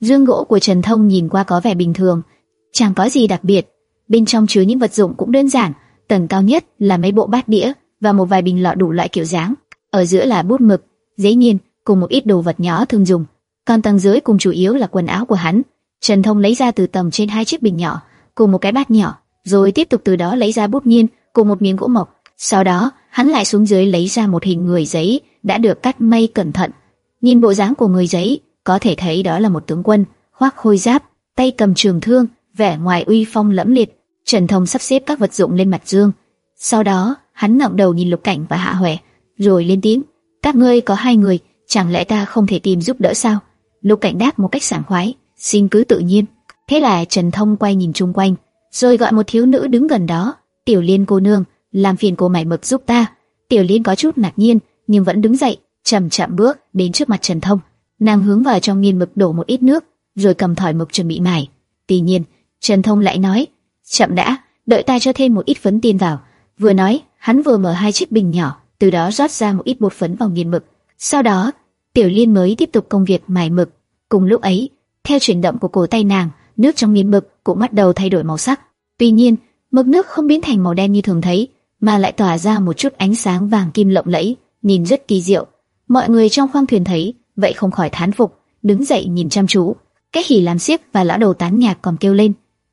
Dương gỗ của Trần Thông nhìn qua có vẻ bình thường, chẳng có gì đặc biệt. Bên trong chứa những vật dụng cũng đơn giản, tầng cao nhất là mấy bộ bát đĩa và một vài bình lọ đủ loại kiểu dáng. Ở giữa là bút mực, giấy nghiền cùng một ít đồ vật nhỏ thường dùng. Còn tầng dưới cùng chủ yếu là quần áo của hắn. Trần Thông lấy ra từ tầng trên hai chiếc bình nhỏ, cùng một cái bát nhỏ, rồi tiếp tục từ đó lấy ra bút nghiên cùng một miếng gỗ mộc. Sau đó, hắn lại xuống dưới lấy ra một hình người giấy đã được cắt may cẩn thận. Nhìn bộ dáng của người giấy, có thể thấy đó là một tướng quân, khoác khôi giáp, tay cầm trường thương, vẻ ngoài uy phong lẫm liệt. Trần Thông sắp xếp các vật dụng lên mặt dương. Sau đó, hắn ngẩng đầu nhìn Lục Cảnh và Hạ Hoè, rồi lên tiếng: "Các ngươi có hai người, chẳng lẽ ta không thể tìm giúp đỡ sao?" Lục Cảnh đáp một cách sảng khoái: "Xin cứ tự nhiên." Thế là Trần Thông quay nhìn chung quanh, rồi gọi một thiếu nữ đứng gần đó, "Tiểu Liên cô nương, làm phiền cô mày mực giúp ta." Tiểu Liên có chút ngạc nhiên, nhưng vẫn đứng dậy, chậm chậm bước đến trước mặt Trần Thông. Nàng hướng vào trong nghiên mực đổ một ít nước, rồi cầm thỏi mực chuẩn bị mài. Tuy nhiên, Trần Thông lại nói, chậm đã, đợi ta cho thêm một ít phấn tiên vào. Vừa nói, hắn vừa mở hai chiếc bình nhỏ, từ đó rót ra một ít bột phấn vào nghiên mực. Sau đó, Tiểu Liên mới tiếp tục công việc mài mực. Cùng lúc ấy, theo chuyển động của cổ tay nàng, nước trong nghiên mực cũng bắt đầu thay đổi màu sắc. Tuy nhiên, mực nước không biến thành màu đen như thường thấy, mà lại tỏa ra một chút ánh sáng vàng kim lộng lẫy, nhìn rất kỳ diệu. Mọi người trong khoang thuyền thấy, vậy không khỏi thán phục, đứng dậy nhìn chăm chú. Cái hỉ làm xiếc và lão đầu tán nhạc còn kêu lên: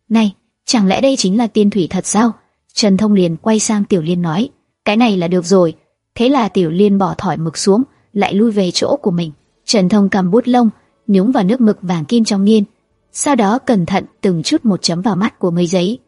"Này, chẳng lẽ đây chính là tiên thủy thật sao?" Trần Thông liền quay sang Tiểu Liên nói: "Cái này là được rồi." Thế là Tiểu Liên bỏ thỏi mực xuống, lại lui về chỗ của mình. Trần Thông cầm bút lông, nhúng vào nước mực vàng kim trong nghiên, sau đó cẩn thận từng chút một chấm vào mắt của người giấy.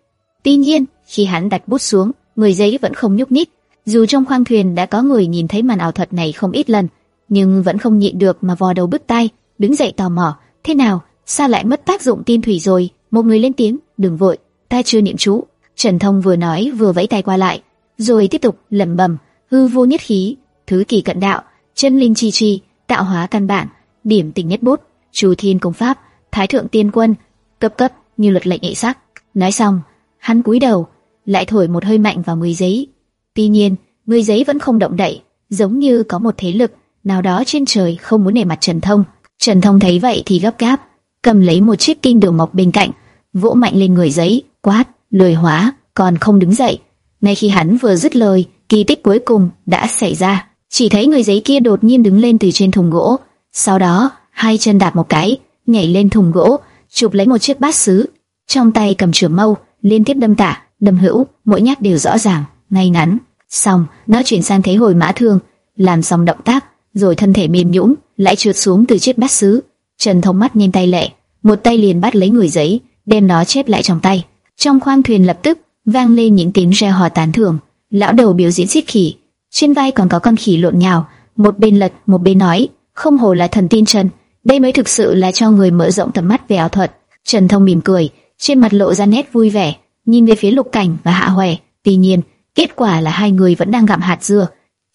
Tuy nhiên, khi hắn đặt bút xuống, người giấy vẫn không nhúc nhích. Dù trong khoang thuyền đã có người nhìn thấy màn ảo thuật này không ít lần, nhưng vẫn không nhịn được mà vò đầu bứt tai, đứng dậy tò mò, thế nào, sao lại mất tác dụng tiên thủy rồi? Một người lên tiếng, đừng vội, ta chưa niệm chú. Trần Thông vừa nói vừa vẫy tay qua lại, rồi tiếp tục lẩm bẩm, hư vô nhất khí, thứ kỳ cận đạo, chân linh chi chi, tạo hóa căn bản, điểm tình nhất bút, chú thiên công pháp, thái thượng tiên quân, cấp cấp như luật lệnh nghệ sắc. Nói xong, hắn cúi đầu, lại thổi một hơi mạnh vào người giấy. Tuy nhiên, người giấy vẫn không động đậy, giống như có một thế lực nào đó trên trời không muốn nể mặt Trần Thông. Trần Thông thấy vậy thì gấp gáp, cầm lấy một chiếc kinh đường mộc bên cạnh, vỗ mạnh lên người giấy, quát, lười hóa, còn không đứng dậy. Ngay khi hắn vừa dứt lời, kỳ tích cuối cùng đã xảy ra. Chỉ thấy người giấy kia đột nhiên đứng lên từ trên thùng gỗ, sau đó hai chân đạp một cái, nhảy lên thùng gỗ, chụp lấy một chiếc bát sứ, trong tay cầm chưởng mâu, liên tiếp đâm tả, đâm hữu, mỗi nhát đều rõ ràng, ngay ngắn. Xong, nó chuyển sang thế hồi mã thương, làm xong động tác, rồi thân thể mềm nhũn lại trượt xuống từ chiếc bát sứ. Trần Thông mắt nhìn tay lẹ, một tay liền bắt lấy người giấy, đem nó chép lại trong tay. Trong khoang thuyền lập tức vang lên những tiếng reo hò tán thưởng. Lão đầu biểu diễn xiết khỉ, trên vai còn có con khỉ lộn nhào, một bên lật một bên nói, không hồ là thần tin Trần, đây mới thực sự là cho người mở rộng tầm mắt về ảo thuật. Trần Thông mỉm cười, trên mặt lộ ra nét vui vẻ, nhìn về phía Lục Cảnh và Hạ Hoè. Tuy nhiên, kết quả là hai người vẫn đang gặm hạt dưa,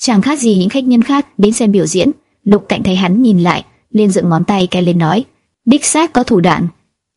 chẳng khác gì những khách nhân khác đến xem biểu diễn. Lục Cảnh thấy hắn nhìn lại, liền dựng ngón tay cái lên nói, đích xác có thủ đoạn.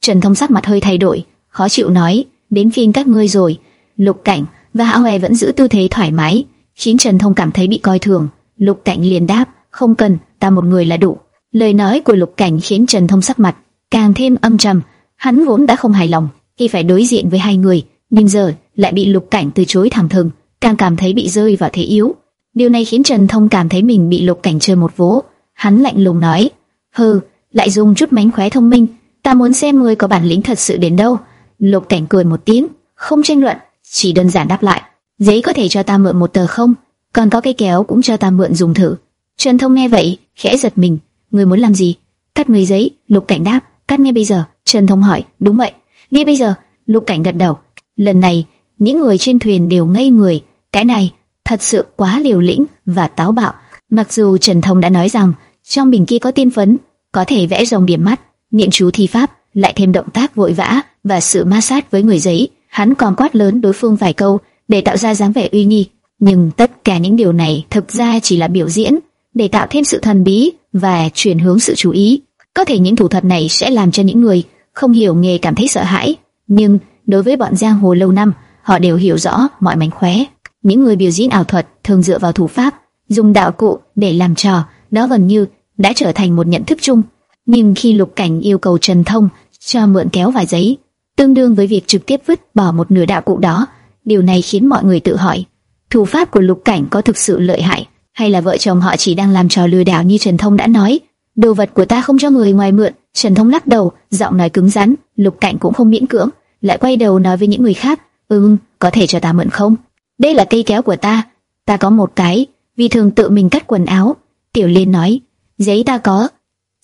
Trần Thông sắc mặt hơi thay đổi, khó chịu nói, đến phiên các ngươi rồi. Lục Cảnh và Hạ Hoè vẫn giữ tư thế thoải mái, khiến Trần Thông cảm thấy bị coi thường. Lục Cảnh liền đáp, không cần, ta một người là đủ. Lời nói của Lục Cảnh khiến Trần Thông sắc mặt càng thêm âm trầm. Hắn vốn đã không hài lòng khi phải đối diện với hai người, nhưng giờ lại bị Lục Cảnh từ chối thẳng thừng, càng cảm thấy bị rơi vào thế yếu. Điều này khiến Trần Thông cảm thấy mình bị Lục Cảnh chơi một vố. Hắn lạnh lùng nói: "Hừ, lại dùng chút mánh khóe thông minh, ta muốn xem ngươi có bản lĩnh thật sự đến đâu." Lục Cảnh cười một tiếng, không tranh luận, chỉ đơn giản đáp lại: "Giấy có thể cho ta mượn một tờ không? Còn có cây kéo cũng cho ta mượn dùng thử." Trần Thông nghe vậy, khẽ giật mình, "Ngươi muốn làm gì?" "Cắt người giấy." Lục Cảnh đáp, "Cắt ngay bây giờ." Trần Thông hỏi, "Đúng vậy." "Ngay bây giờ." Lục Cảnh gật đầu. Lần này, những người trên thuyền đều ngây người, cái này thật sự quá liều lĩnh và táo bạo. Mặc dù Trần Thông đã nói rằng trong bình kia có tiên phấn, có thể vẽ rồng điểm mắt, niệm chú thi pháp, lại thêm động tác vội vã và sự ma sát với người giấy, hắn còn quát lớn đối phương vài câu để tạo ra dáng vẻ uy nghi. Nhưng tất cả những điều này thực ra chỉ là biểu diễn, để tạo thêm sự thần bí và chuyển hướng sự chú ý. Có thể những thủ thuật này sẽ làm cho những người không hiểu nghề cảm thấy sợ hãi, nhưng đối với bọn giang hồ lâu năm, họ đều hiểu rõ mọi mánh khóe. Những người biểu diễn ảo thuật thường dựa vào thủ pháp, dùng đạo cụ để làm trò, đó gần như đã trở thành một nhận thức chung. Nhưng khi Lục Cảnh yêu cầu Trần Thông cho mượn kéo vài giấy, tương đương với việc trực tiếp vứt bỏ một nửa đạo cụ đó, điều này khiến mọi người tự hỏi, thủ pháp của Lục Cảnh có thực sự lợi hại, hay là vợ chồng họ chỉ đang làm trò lừa đảo như Trần Thông đã nói? Đồ vật của ta không cho người ngoài mượn. Trần Thông lắc đầu, giọng nói cứng rắn. Lục Cảnh cũng không miễn cưỡng, lại quay đầu nói với những người khác, "Ừm, có thể cho ta mượn không? Đây là cây kéo của ta, ta có một cái, vì thường tự mình cắt quần áo." Tiểu Liên nói, "Giấy ta có,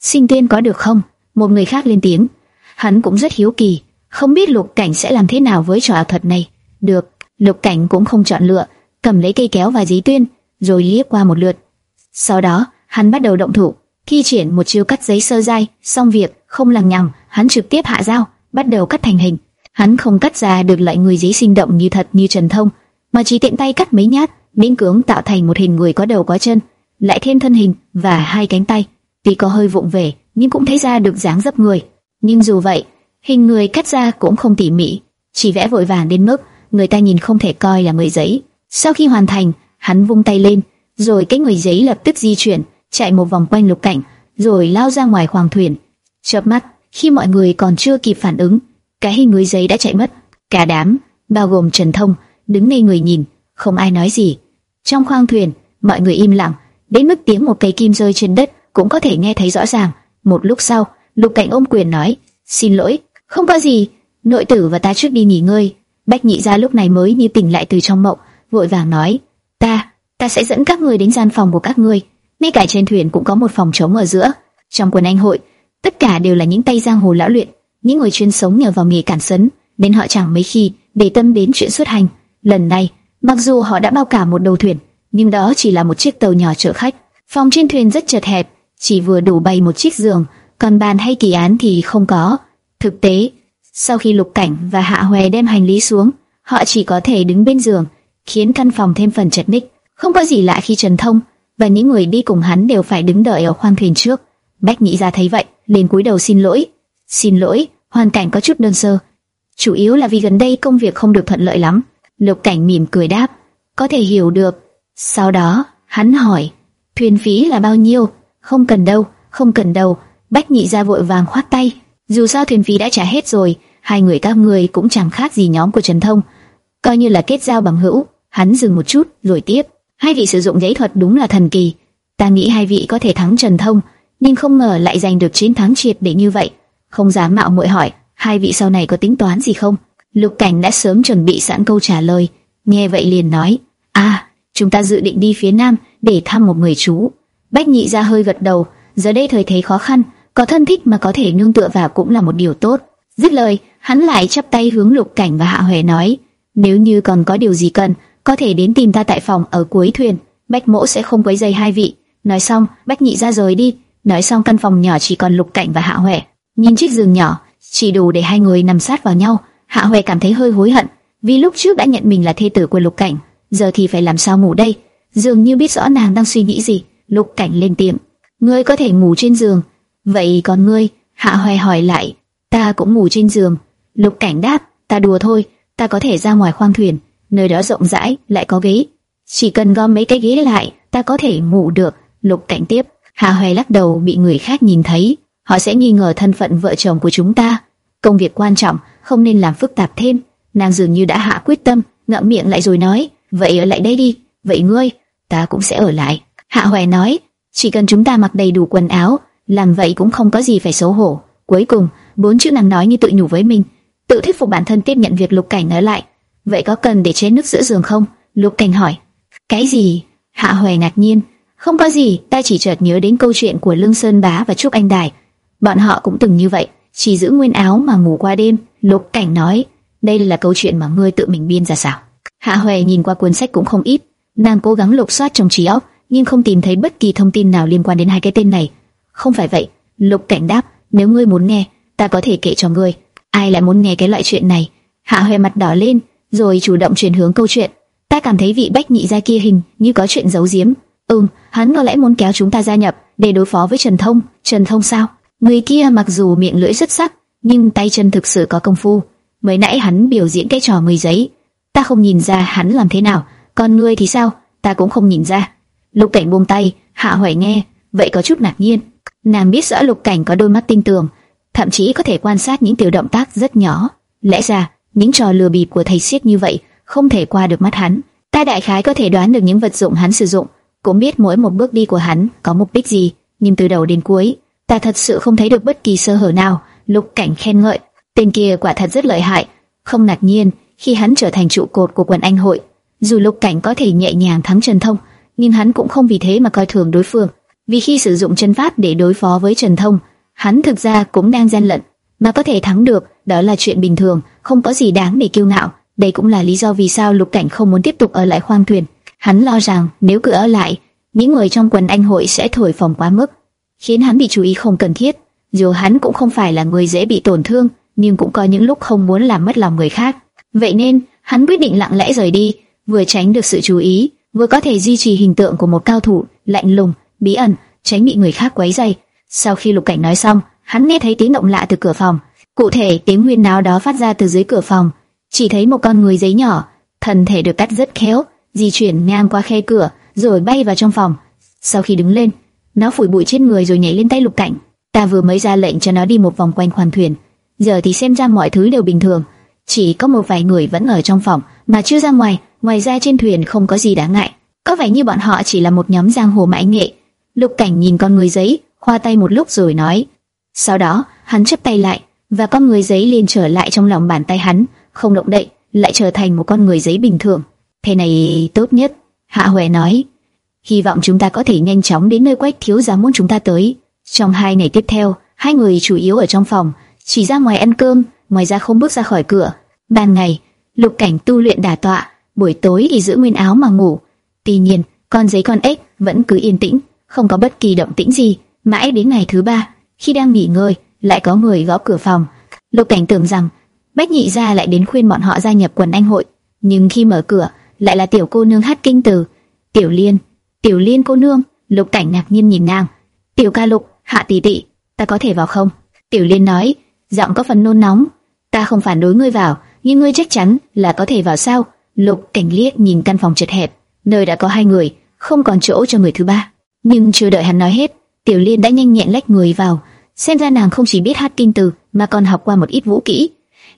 xin tuyên có được không?" Một người khác lên tiếng, hắn cũng rất hiếu kỳ, không biết Lục Cảnh sẽ làm thế nào với trò ảo thuật này. Được, Lục Cảnh cũng không chọn lựa, cầm lấy cây kéo và giấy tuyên, rồi liếc qua một lượt. Sau đó, hắn bắt đầu động thủ, thi triển một chiêu cắt giấy sơ dai, xong việc, không lằng nhằng, hắn trực tiếp hạ dao, bắt đầu cắt thành hình. Hắn không cắt ra được loại người giấy sinh động như thật như Trần Thông, mà chỉ tiện tay cắt mấy nhát, miễn cưỡng tạo thành một hình người có đầu có chân, lại thêm thân hình và hai cánh tay. Tuy có hơi vụng về, nhưng cũng thấy ra được dáng dấp người. Nhưng dù vậy, hình người cắt ra cũng không tỉ mỉ, chỉ vẽ vội vàng đến mức người ta nhìn không thể coi là người giấy. Sau khi hoàn thành, hắn vung tay lên, rồi cái người giấy lập tức di chuyển, chạy một vòng quanh lục cảnh, rồi lao ra ngoài khoang thuyền. Chớp mắt, khi mọi người còn chưa kịp phản ứng, cái hình người giấy đã chạy mất. Cả đám, bao gồm Trần Thông, đứng ngay người nhìn, không ai nói gì. Trong khoang thuyền, mọi người im lặng, đến mức tiếng một cây kim rơi trên đất cũng có thể nghe thấy rõ ràng. Một lúc sau, Lục Cảnh ôm quyền nói: "Xin lỗi, không có gì, nội tử và ta trước đi nghỉ ngơi." Bách Nhị gia lúc này mới như tỉnh lại từ trong mộng, vội vàng nói: "Ta, ta sẽ dẫn các người đến gian phòng của các ngươi." Ngay cả trên thuyền cũng có một phòng trống ở giữa. Trong quần anh hội, tất cả đều là những tay giang hồ lão luyện, những người chuyên sống nhờ vào nghề cản sấn, nên họ chẳng mấy khi để tâm đến chuyện xuất hành. Lần này, mặc dù họ đã bao cả một đầu thuyền, nhưng đó chỉ là một chiếc tàu nhỏ chở khách. Phòng trên thuyền rất chật hẹp, chỉ vừa đủ bày một chiếc giường, còn bàn hay kỳ án thì không có. Thực tế, sau khi Lục Cảnh và Hạ Hoè đem hành lý xuống, họ chỉ có thể đứng bên giường, khiến căn phòng thêm phần chật ních. Không có gì lạ khi Trần Thông và những người đi cùng hắn đều phải đứng đợi ở khoang thuyền trước. Bách Nhĩ ra thấy vậy, liền cúi đầu xin lỗi. Xin lỗi, hoàn cảnh có chút đơn sơ. Chủ yếu là vì gần đây công việc không được thuận lợi lắm. Lục Cảnh mỉm cười đáp, có thể hiểu được. Sau đó, hắn hỏi, thuyền phí là bao nhiêu? Không cần đâu, không cần đâu. Bách Nhị ra vội vàng khoát tay. Dù sao thuyền phí đã trả hết rồi, hai người các người cũng chẳng khác gì nhóm của Trần Thông. Coi như là kết giao bằng hữu. Hắn dừng một chút, rồi tiếp. Hai vị sử dụng giấy thuật đúng là thần kỳ. Ta nghĩ hai vị có thể thắng Trần Thông, nhưng không ngờ lại giành được chiến thắng triệt để như vậy. Không dám mạo muội hỏi, hai vị sau này có tính toán gì không? Lục Cảnh đã sớm chuẩn bị sẵn câu trả lời, nghe vậy liền nói: "À, chúng ta dự định đi phía nam để thăm một người chú." Bách Nhị ra hơi gật đầu, giờ đây thời thế khó khăn, có thân thích mà có thể nương tựa vào cũng là một điều tốt. Dứt lời, hắn lại chắp tay hướng Lục Cảnh và Hạ Huệ nói: "Nếu như còn có điều gì cần, có thể đến tìm ta tại phòng ở cuối thuyền, Bách Mỗ sẽ không quấy rầy hai vị." Nói xong, Bách Nhị ra rời đi. Nói xong căn phòng nhỏ chỉ còn Lục Cảnh và Hạ Huệ. Nhìn chiếc giường nhỏ, chỉ đủ để hai người nằm sát vào nhau. Hạ Huệ cảm thấy hơi hối hận, vì lúc trước đã nhận mình là thê tử của Lục Cảnh, giờ thì phải làm sao ngủ đây? Dường như biết rõ nàng đang suy nghĩ gì. Lục Cảnh lên tiếng, ngươi có thể ngủ trên giường, vậy còn ngươi? Hạ Huệ hỏi lại, ta cũng ngủ trên giường. Lục Cảnh đáp, ta đùa thôi, ta có thể ra ngoài khoang thuyền nơi đó rộng rãi, lại có ghế. Chỉ cần gom mấy cái ghế lại, ta có thể ngủ được. Lục Cảnh tiếp, Hạ Hoài lắc đầu bị người khác nhìn thấy, họ sẽ nghi ngờ thân phận vợ chồng của chúng ta. Công việc quan trọng, không nên làm phức tạp thêm. Nàng dường như đã hạ quyết tâm, ngậm miệng lại rồi nói, vậy ở lại đây đi, vậy ngươi, ta cũng sẽ ở lại. Hạ Hoài nói, chỉ cần chúng ta mặc đầy đủ quần áo, làm vậy cũng không có gì phải xấu hổ. Cuối cùng, bốn chữ nàng nói như tự nhủ với mình, tự thuyết phục bản thân tiếp nhận việc Lục Cảnh nói lại. Vậy có cần để chế nước giữa giường không? Lục Cảnh hỏi. Cái gì? Hạ Hoài ngạc nhiên. Không có gì, ta chỉ chợt nhớ đến câu chuyện của Lương Sơn Bá và Trúc Anh Đài. Bọn họ cũng từng như vậy, chỉ giữ nguyên áo mà ngủ qua đêm. Lục Cảnh nói, đây là câu chuyện mà ngươi tự mình biên ra sao? Hạ Hoài nhìn qua cuốn sách cũng không ít, nàng cố gắng lục soát trong trí óc, nhưng không tìm thấy bất kỳ thông tin nào liên quan đến hai cái tên này. Không phải vậy, Lục Cảnh đáp, nếu ngươi muốn nghe, ta có thể kể cho ngươi. Ai lại muốn nghe cái loại chuyện này? Hạ Hoài mặt đỏ lên, rồi chủ động chuyển hướng câu chuyện. Ta cảm thấy vị bách nhị gia kia hình như có chuyện giấu giếm. Ừm, hắn có lẽ muốn kéo chúng ta gia nhập để đối phó với Trần Thông. Trần Thông sao? Người kia mặc dù miệng lưỡi rất sắc, nhưng tay chân thực sự có công phu. Mới nãy hắn biểu diễn cái trò mười giấy, ta không nhìn ra hắn làm thế nào. Còn ngươi thì sao? Ta cũng không nhìn ra. Lục Cảnh buông tay, Hạ Hoài nghe, vậy có chút ngạc nhiên. Nàng biết rõ Lục Cảnh có đôi mắt tinh tường, thậm chí có thể quan sát những tiểu động tác rất nhỏ. Lẽ ra, những trò lừa bịp của thầy siết như vậy không thể qua được mắt hắn. Ta đại khái có thể đoán được những vật dụng hắn sử dụng, cũng biết mỗi một bước đi của hắn có mục đích gì, nhưng từ đầu đến cuối, ta thật sự không thấy được bất kỳ sơ hở nào. Lục Cảnh khen ngợi, tên kia quả thật rất lợi hại, không ngạc nhiên khi hắn trở thành trụ cột của quần anh hội. Dù Lục Cảnh có thể nhẹ nhàng thắng Trần Thông, nhưng hắn cũng không vì thế mà coi thường đối phương. Vì khi sử dụng chân pháp để đối phó với Trần Thông, hắn thực ra cũng đang gian lận, mà có thể thắng được, đó là chuyện bình thường, không có gì đáng để kiêu ngạo. Đây cũng là lý do vì sao Lục Cảnh không muốn tiếp tục ở lại khoang thuyền. Hắn lo rằng nếu cứ ở lại, những người trong quần anh hội sẽ thổi phồng quá mức, khiến hắn bị chú ý không cần thiết. Dù hắn cũng không phải là người dễ bị tổn thương, nhưng cũng có những lúc không muốn làm mất lòng người khác. Vậy nên, hắn quyết định lặng lẽ rời đi, vừa tránh được sự chú ý, vừa có thể duy trì hình tượng của một cao thủ lạnh lùng, bí ẩn, tránh bị người khác quấy rầy. Sau khi Lục Cảnh nói xong, hắn nghe thấy tiếng động lạ từ cửa phòng. Cụ thể, tiếng huyên náo đó phát ra từ dưới cửa phòng. Chỉ thấy một con người giấy nhỏ, thân thể được cắt rất khéo, di chuyển ngang qua khe cửa, rồi bay vào trong phòng. Sau khi đứng lên, nó phủi bụi trên người rồi nhảy lên tay Lục Cảnh. Ta vừa mới ra lệnh cho nó đi một vòng quanh khoang thuyền, giờ thì xem ra mọi thứ đều bình thường. Chỉ có một vài người vẫn ở trong phòng mà chưa ra ngoài, ngoài ra trên thuyền không có gì đáng ngại. Có vẻ như bọn họ chỉ là một nhóm giang hồ mãi nghệ. Lục Cảnh nhìn con người giấy, khoa tay một lúc rồi nói. Sau đó, hắn chấp tay lại, và con người giấy liền trở lại trong lòng bàn tay hắn, không động đậy, lại trở thành một con người giấy bình thường. Thế này tốt nhất, Hạ Huệ nói. Hy vọng chúng ta có thể nhanh chóng đến nơi quách thiếu gia muốn chúng ta tới. Trong hai ngày tiếp theo, hai người chủ yếu ở trong phòng, chỉ ra ngoài ăn cơm, ngoài ra không bước ra khỏi cửa. Ban ngày, Lục Cảnh tu luyện đả tọa, buổi tối thì giữ nguyên áo mà ngủ. Tuy nhiên, con giấy con ếch vẫn cứ yên tĩnh, không có bất kỳ động tĩnh gì. Mãi đến ngày thứ ba, khi đang nghỉ ngơi, lại có người gõ cửa phòng. Lục Cảnh tưởng rằng Bách Nhị gia lại đến khuyên bọn họ gia nhập quần anh hội, nhưng khi mở cửa, lại là tiểu cô nương hát kinh từ. Tiểu Liên, Tiểu Liên cô nương. Lục Cảnh ngạc nhiên nhìn nàng. Tiểu ca Lục, Hạ tỷ tỷ, ta có thể vào không? Tiểu Liên nói, giọng có phần nôn nóng. Ta không phản đối ngươi vào, nhưng ngươi chắc chắn là có thể vào sao? Lục Cảnh liếc nhìn căn phòng chật hẹp, nơi đã có hai người, không còn chỗ cho người thứ ba. Nhưng chưa đợi hắn nói hết, Tiểu Liên đã nhanh nhẹn lách người vào. Xem ra nàng không chỉ biết hát kinh từ, mà còn học qua một ít vũ kỹ.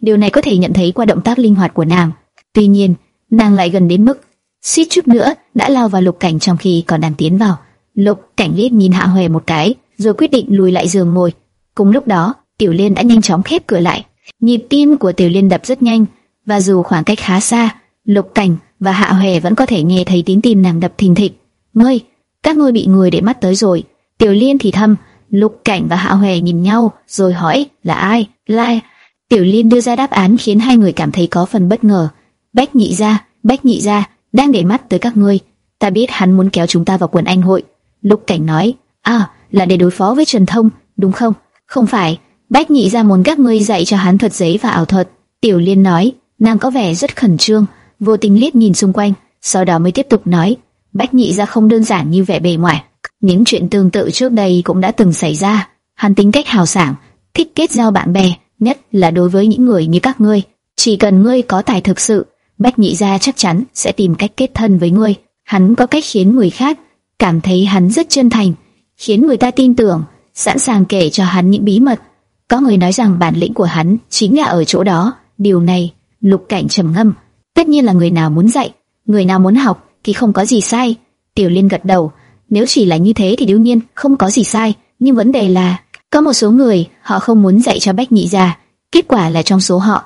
Điều này có thể nhận thấy qua động tác linh hoạt của nàng. Tuy nhiên, nàng lại gần đến mức suýt chút nữa đã lao vào Lục Cảnh trong khi còn đang tiến vào. Lục Cảnh liếc nhìn Hạ Hoè một cái, rồi quyết định lùi lại giường ngồi. Cùng lúc đó, Tiểu Liên đã nhanh chóng khép cửa lại. Nhịp tim của Tiểu Liên đập rất nhanh, và dù khoảng cách khá xa, Lục Cảnh và Hạ hề vẫn có thể nghe thấy tiếng tim nàng đập thình thịch. "Ngươi, các ngươi bị người để mắt tới rồi." Tiểu Liên thì thầm, Lục Cảnh và Hạ hề nhìn nhau, rồi hỏi, "Là ai?" "Lai." Tiểu Liên đưa ra đáp án khiến hai người cảm thấy có phần bất ngờ. "Bách Nhị gia, Bách Nhị gia đang để mắt tới các ngươi. Ta biết hắn muốn kéo chúng ta vào quần anh hội." Lục Cảnh nói, "À, là để đối phó với Trần Thông, đúng không?" "Không phải, Bách Nhị gia muốn các ngươi dạy cho hắn thuật giấy và ảo thuật." Tiểu Liên nói, nàng có vẻ rất khẩn trương, vô tình liếc nhìn xung quanh, sau đó mới tiếp tục nói, Bách Nhị gia không đơn giản như vẻ bề ngoài, những chuyện tương tự trước đây cũng đã từng xảy ra. Hắn tính cách hào sảng, thích kết giao bạn bè, nhất là đối với những người như các ngươi. Chỉ cần ngươi có tài thực sự, Bách Nhị gia chắc chắn sẽ tìm cách kết thân với ngươi. Hắn có cách khiến người khác cảm thấy hắn rất chân thành, khiến người ta tin tưởng, sẵn sàng kể cho hắn những bí mật. Có người nói rằng bản lĩnh của hắn chính là ở chỗ đó. Điều này, Lục Cảnh trầm ngâm. Tất nhiên là người nào muốn dạy, người nào muốn học thì không có gì sai. Tiểu Liên gật đầu. Nếu chỉ là như thế thì đương nhiên không có gì sai. Nhưng vấn đề là có một số người họ không muốn dạy cho Bách Nhị gia. Kết quả là trong số họ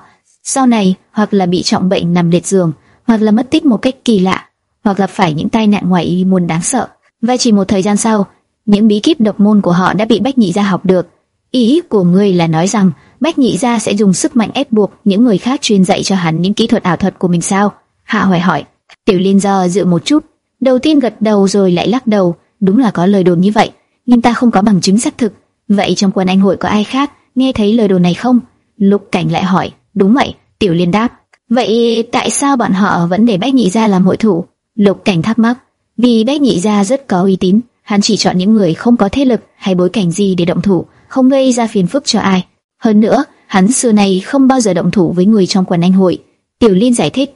sau này hoặc là bị trọng bệnh nằm liệt giường, hoặc là mất tích một cách kỳ lạ, hoặc gặp phải những tai nạn ngoài ý muốn đáng sợ. Và chỉ một thời gian sau, những bí kíp độc môn của họ đã bị Bách Nhị gia học được. Ý của ngươi là nói rằng Bách Nhị gia sẽ dùng sức mạnh ép buộc những người khác truyền dạy cho hắn những kỹ thuật ảo thuật của mình sao? Hạ Hoài hỏi. Tiểu Liên do dự một chút, đầu tiên gật đầu rồi lại lắc đầu, đúng là có lời đồn như vậy, nhưng ta không có bằng chứng xác thực. Vậy trong quân anh hội có ai khác nghe thấy lời đồn này không? Lục Cảnh lại hỏi. Đúng vậy, Tiểu Liên đáp. Vậy tại sao bọn họ vẫn để Bách Nhị gia làm hội thủ? Lục Cảnh thắc mắc. Vì Bách Nhị gia rất có uy tín, hắn chỉ chọn những người không có thế lực hay bối cảnh gì để động thủ, không gây ra phiền phức cho ai. Hơn nữa, hắn xưa nay không bao giờ động thủ với người trong quần anh hội. Tiểu Liên giải thích,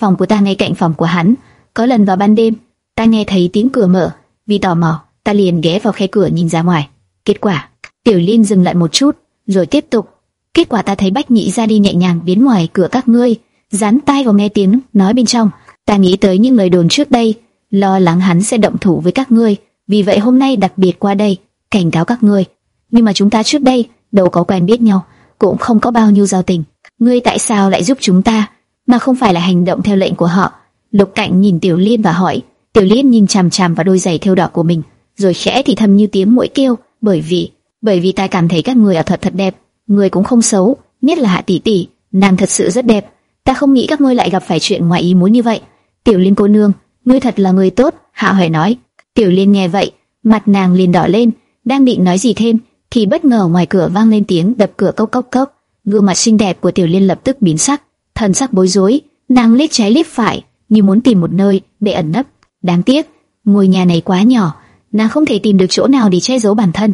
phòng của ta ngay cạnh phòng của hắn. Có lần vào ban đêm, ta nghe thấy tiếng cửa mở, vì tò mò, ta liền ghé vào khe cửa nhìn ra ngoài. Kết quả, Tiểu Liên dừng lại một chút, rồi tiếp tục. Kết quả ta thấy Bách Nhị ra đi nhẹ nhàng biến ngoài cửa các ngươi, dán tai vào nghe tiếng nói bên trong. Ta nghĩ tới những lời đồn trước đây, lo lắng hắn sẽ động thủ với các ngươi, vì vậy hôm nay đặc biệt qua đây cảnh cáo các ngươi. Nhưng mà chúng ta trước đây đâu có quen biết nhau, cũng không có bao nhiêu giao tình. Ngươi tại sao lại giúp chúng ta, mà không phải là hành động theo lệnh của họ? Lục Cảnh nhìn Tiểu Liên và hỏi. Tiểu Liên nhìn chằm chằm vào đôi giày thêu đỏ của mình, rồi khẽ thì thầm như tiếng mũi kêu, bởi vì, bởi vì ta cảm thấy các người ở thật thật đẹp, người cũng không xấu, nhất là Hạ tỷ tỷ, nàng thật sự rất đẹp. Ta không nghĩ các ngươi lại gặp phải chuyện ngoài ý muốn như vậy. Tiểu Liên cô nương, ngươi thật là người tốt, Hạ Hoài nói. Tiểu Liên nghe vậy, mặt nàng liền đỏ lên, đang định nói gì thêm, thì bất ngờ ngoài cửa vang lên tiếng đập cửa cốc cốc cốc. Gương mặt xinh đẹp của Tiểu Liên lập tức biến sắc, thần sắc bối rối, nàng liếc trái liếc phải, như muốn tìm một nơi để ẩn nấp. Đáng tiếc, ngôi nhà này quá nhỏ, nàng không thể tìm được chỗ nào để che giấu bản thân.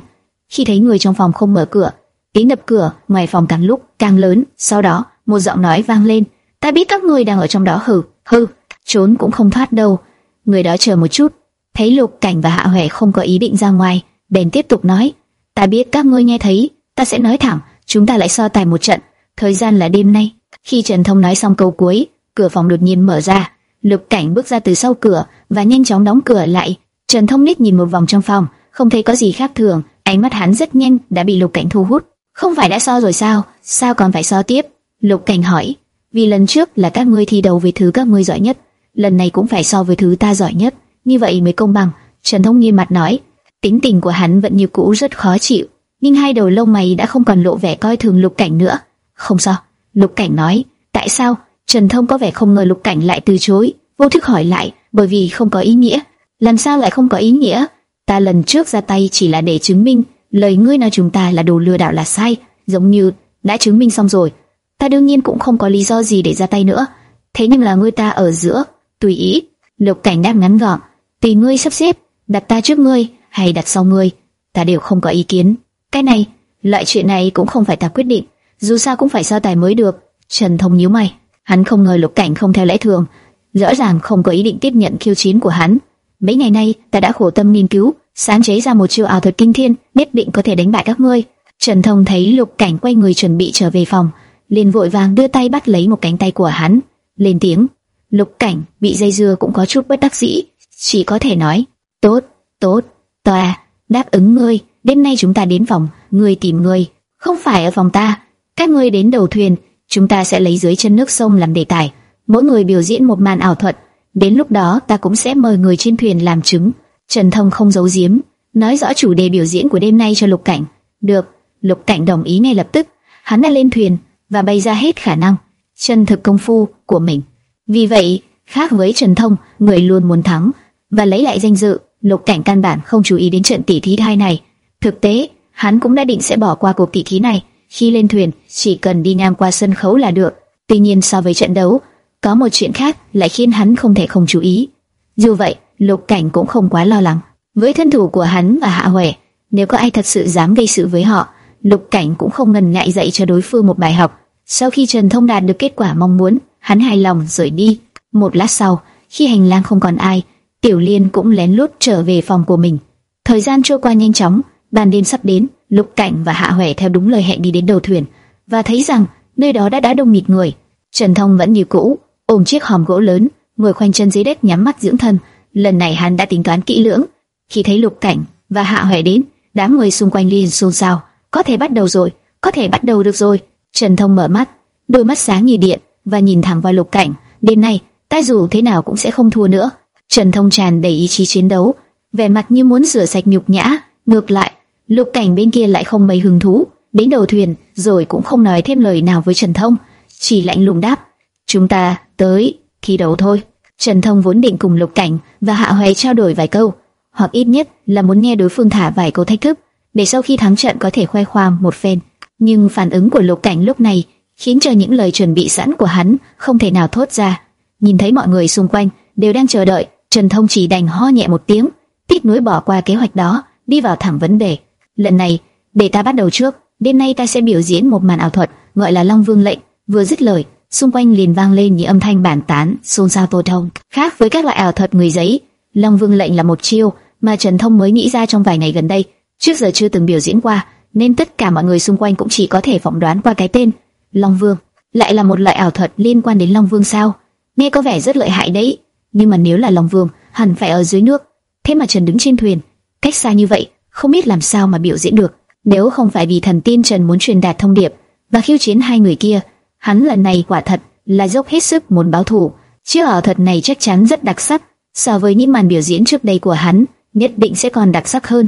Khi thấy người trong phòng không mở cửa, tiếng đập cửa ngoài phòng càng lúc càng lớn. Sau đó, một giọng nói vang lên: "Ta biết các ngươi đang ở trong đó hừ, hừ, trốn cũng không thoát đâu." Người đó chờ một chút, thấy Lục Cảnh và Hạ Huệ không có ý định ra ngoài, bèn tiếp tục nói: "Ta biết các ngươi nghe thấy, ta sẽ nói thẳng, chúng ta lại so tài một trận. Thời gian là đêm nay." Khi Trần Thông nói xong câu cuối, cửa phòng đột nhiên mở ra, Lục Cảnh bước ra từ sau cửa và nhanh chóng đóng cửa lại. Trần Thông nít nhìn một vòng trong phòng, không thấy có gì khác thường, ánh mắt hắn rất nhanh đã bị Lục Cảnh thu hút. Không phải đã so rồi sao? Sao còn phải so tiếp? Lục Cảnh hỏi. Vì lần trước là các ngươi thi đấu với thứ các ngươi giỏi nhất, lần này cũng phải so với thứ ta giỏi nhất, như vậy mới công bằng. Trần Thông nghiêm mặt nói. Tính tình của hắn vẫn như cũ rất khó chịu, nhưng hai đầu lông mày đã không còn lộ vẻ coi thường Lục Cảnh nữa. Không sao, Lục Cảnh nói. Tại sao? Trần Thông có vẻ không ngờ Lục Cảnh lại từ chối, vô thức hỏi lại, bởi vì không có ý nghĩa. Làm sao lại không có ý nghĩa? Ta lần trước ra tay chỉ là để chứng minh lời ngươi nói chúng ta là đồ lừa đảo là sai, giống như đã chứng minh xong rồi. Ta đương nhiên cũng không có lý do gì để ra tay nữa. Thế nhưng là ngươi ta ở giữa, tùy ý. Lục Cảnh đáp ngắn gọn, tùy ngươi sắp xếp, đặt ta trước ngươi hay đặt sau ngươi, ta đều không có ý kiến. Cái này, loại chuyện này cũng không phải ta quyết định, dù sao cũng phải so tài mới được. Trần Thông nhíu mày, hắn không ngờ Lục Cảnh không theo lẽ thường, rõ ràng không có ý định tiếp nhận khiêu chiến của hắn. Mấy ngày nay, ta đã khổ tâm nghiên cứu, sáng chế ra một chiêu ảo thuật kinh thiên, nhất định có thể đánh bại các ngươi. Trần Thông thấy Lục Cảnh quay người chuẩn bị trở về phòng, liền vội vàng đưa tay bắt lấy một cánh tay của hắn, lên tiếng. Lục Cảnh bị dây dưa cũng có chút bất đắc dĩ, chỉ có thể nói: "Tốt, tốt, tòa, đáp ứng ngươi, đêm nay chúng ta đến phòng, ngươi tìm ngươi, không phải ở phòng ta, các ngươi đến đầu thuyền, chúng ta sẽ lấy dưới chân nước sông làm đề tài." mỗi người biểu diễn một màn ảo thuật. Đến lúc đó ta cũng sẽ mời người trên thuyền làm chứng. Trần Thông không giấu giếm, nói rõ chủ đề biểu diễn của đêm nay cho Lục Cảnh. Được, Lục Cảnh đồng ý ngay lập tức. Hắn đã lên thuyền và bày ra hết khả năng, chân thực công phu của mình. Vì vậy, khác với Trần Thông, người luôn muốn thắng và lấy lại danh dự, Lục Cảnh căn bản không chú ý đến trận tỷ thí hai này. Thực tế, hắn cũng đã định sẽ bỏ qua cuộc tỷ thí này. Khi lên thuyền, chỉ cần đi ngang qua sân khấu là được. Tuy nhiên so với trận đấu, có một chuyện khác lại khiến hắn không thể không chú ý. Dù vậy, Lục Cảnh cũng không quá lo lắng. Với thân thủ của hắn và Hạ Huệ, nếu có ai thật sự dám gây sự với họ, Lục Cảnh cũng không ngần ngại dạy cho đối phương một bài học. Sau khi Trần Thông đạt được kết quả mong muốn, hắn hài lòng rời đi. Một lát sau, khi hành lang không còn ai, Tiểu Liên cũng lén lút trở về phòng của mình. Thời gian trôi qua nhanh chóng, ban đêm sắp đến, Lục Cảnh và Hạ Huệ theo đúng lời hẹn đi đến đầu thuyền và thấy rằng nơi đó đã đã đông nghịt người. Trần Thông vẫn như cũ, ôm chiếc hòm gỗ lớn, ngồi khoanh chân dưới đất nhắm mắt dưỡng thân. Lần này hắn đã tính toán kỹ lưỡng. Khi thấy Lục Cảnh và Hạ Huệ đến, đám người xung quanh liền xôn xao. Có thể bắt đầu rồi, có thể bắt đầu được rồi. Trần Thông mở mắt, đôi mắt sáng như điện và nhìn thẳng vào Lục Cảnh. Đêm nay, ta dù thế nào cũng sẽ không thua nữa. Trần Thông tràn đầy ý chí chiến đấu, vẻ mặt như muốn rửa sạch nhục nhã. Ngược lại, Lục Cảnh bên kia lại không mấy hứng thú. Đến đầu thuyền, rồi cũng không nói thêm lời nào với Trần Thông, chỉ lạnh lùng đáp: chúng ta tới thi đấu thôi. Trần Thông vốn định cùng Lục Cảnh và Hạ Hoài trao đổi vài câu, hoặc ít nhất là muốn nghe đối phương thả vài câu thách thức, để sau khi thắng trận có thể khoe khoang một phen. Nhưng phản ứng của Lục Cảnh lúc này khiến cho những lời chuẩn bị sẵn của hắn không thể nào thốt ra. Nhìn thấy mọi người xung quanh đều đang chờ đợi, Trần Thông chỉ đành ho nhẹ một tiếng, tiếc nuối bỏ qua kế hoạch đó, đi vào thẳng vấn đề. Lần này, để ta bắt đầu trước, đêm nay ta sẽ biểu diễn một màn ảo thuật gọi là Long Vương lệnh. Vừa dứt lời, xung quanh liền vang lên những âm thanh bản tán, xôn xao tô thông. Khác với các loại ảo thuật người giấy, Long Vương lệnh là một chiêu mà Trần Thông mới nghĩ ra trong vài ngày gần đây. trước giờ chưa từng biểu diễn qua, nên tất cả mọi người xung quanh cũng chỉ có thể phỏng đoán qua cái tên Long Vương. Lại là một loại ảo thuật liên quan đến Long Vương sao? Nghe có vẻ rất lợi hại đấy, nhưng mà nếu là lòng Vương, hẳn phải ở dưới nước. Thế mà Trần đứng trên thuyền, cách xa như vậy, không biết làm sao mà biểu diễn được. Nếu không phải vì thần tiên Trần muốn truyền đạt thông điệp và khiêu chiến hai người kia, hắn lần này quả thật là dốc hết sức muốn báo thù. Chiếc ở thật này chắc chắn rất đặc sắc, so với những màn biểu diễn trước đây của hắn, nhất định sẽ còn đặc sắc hơn.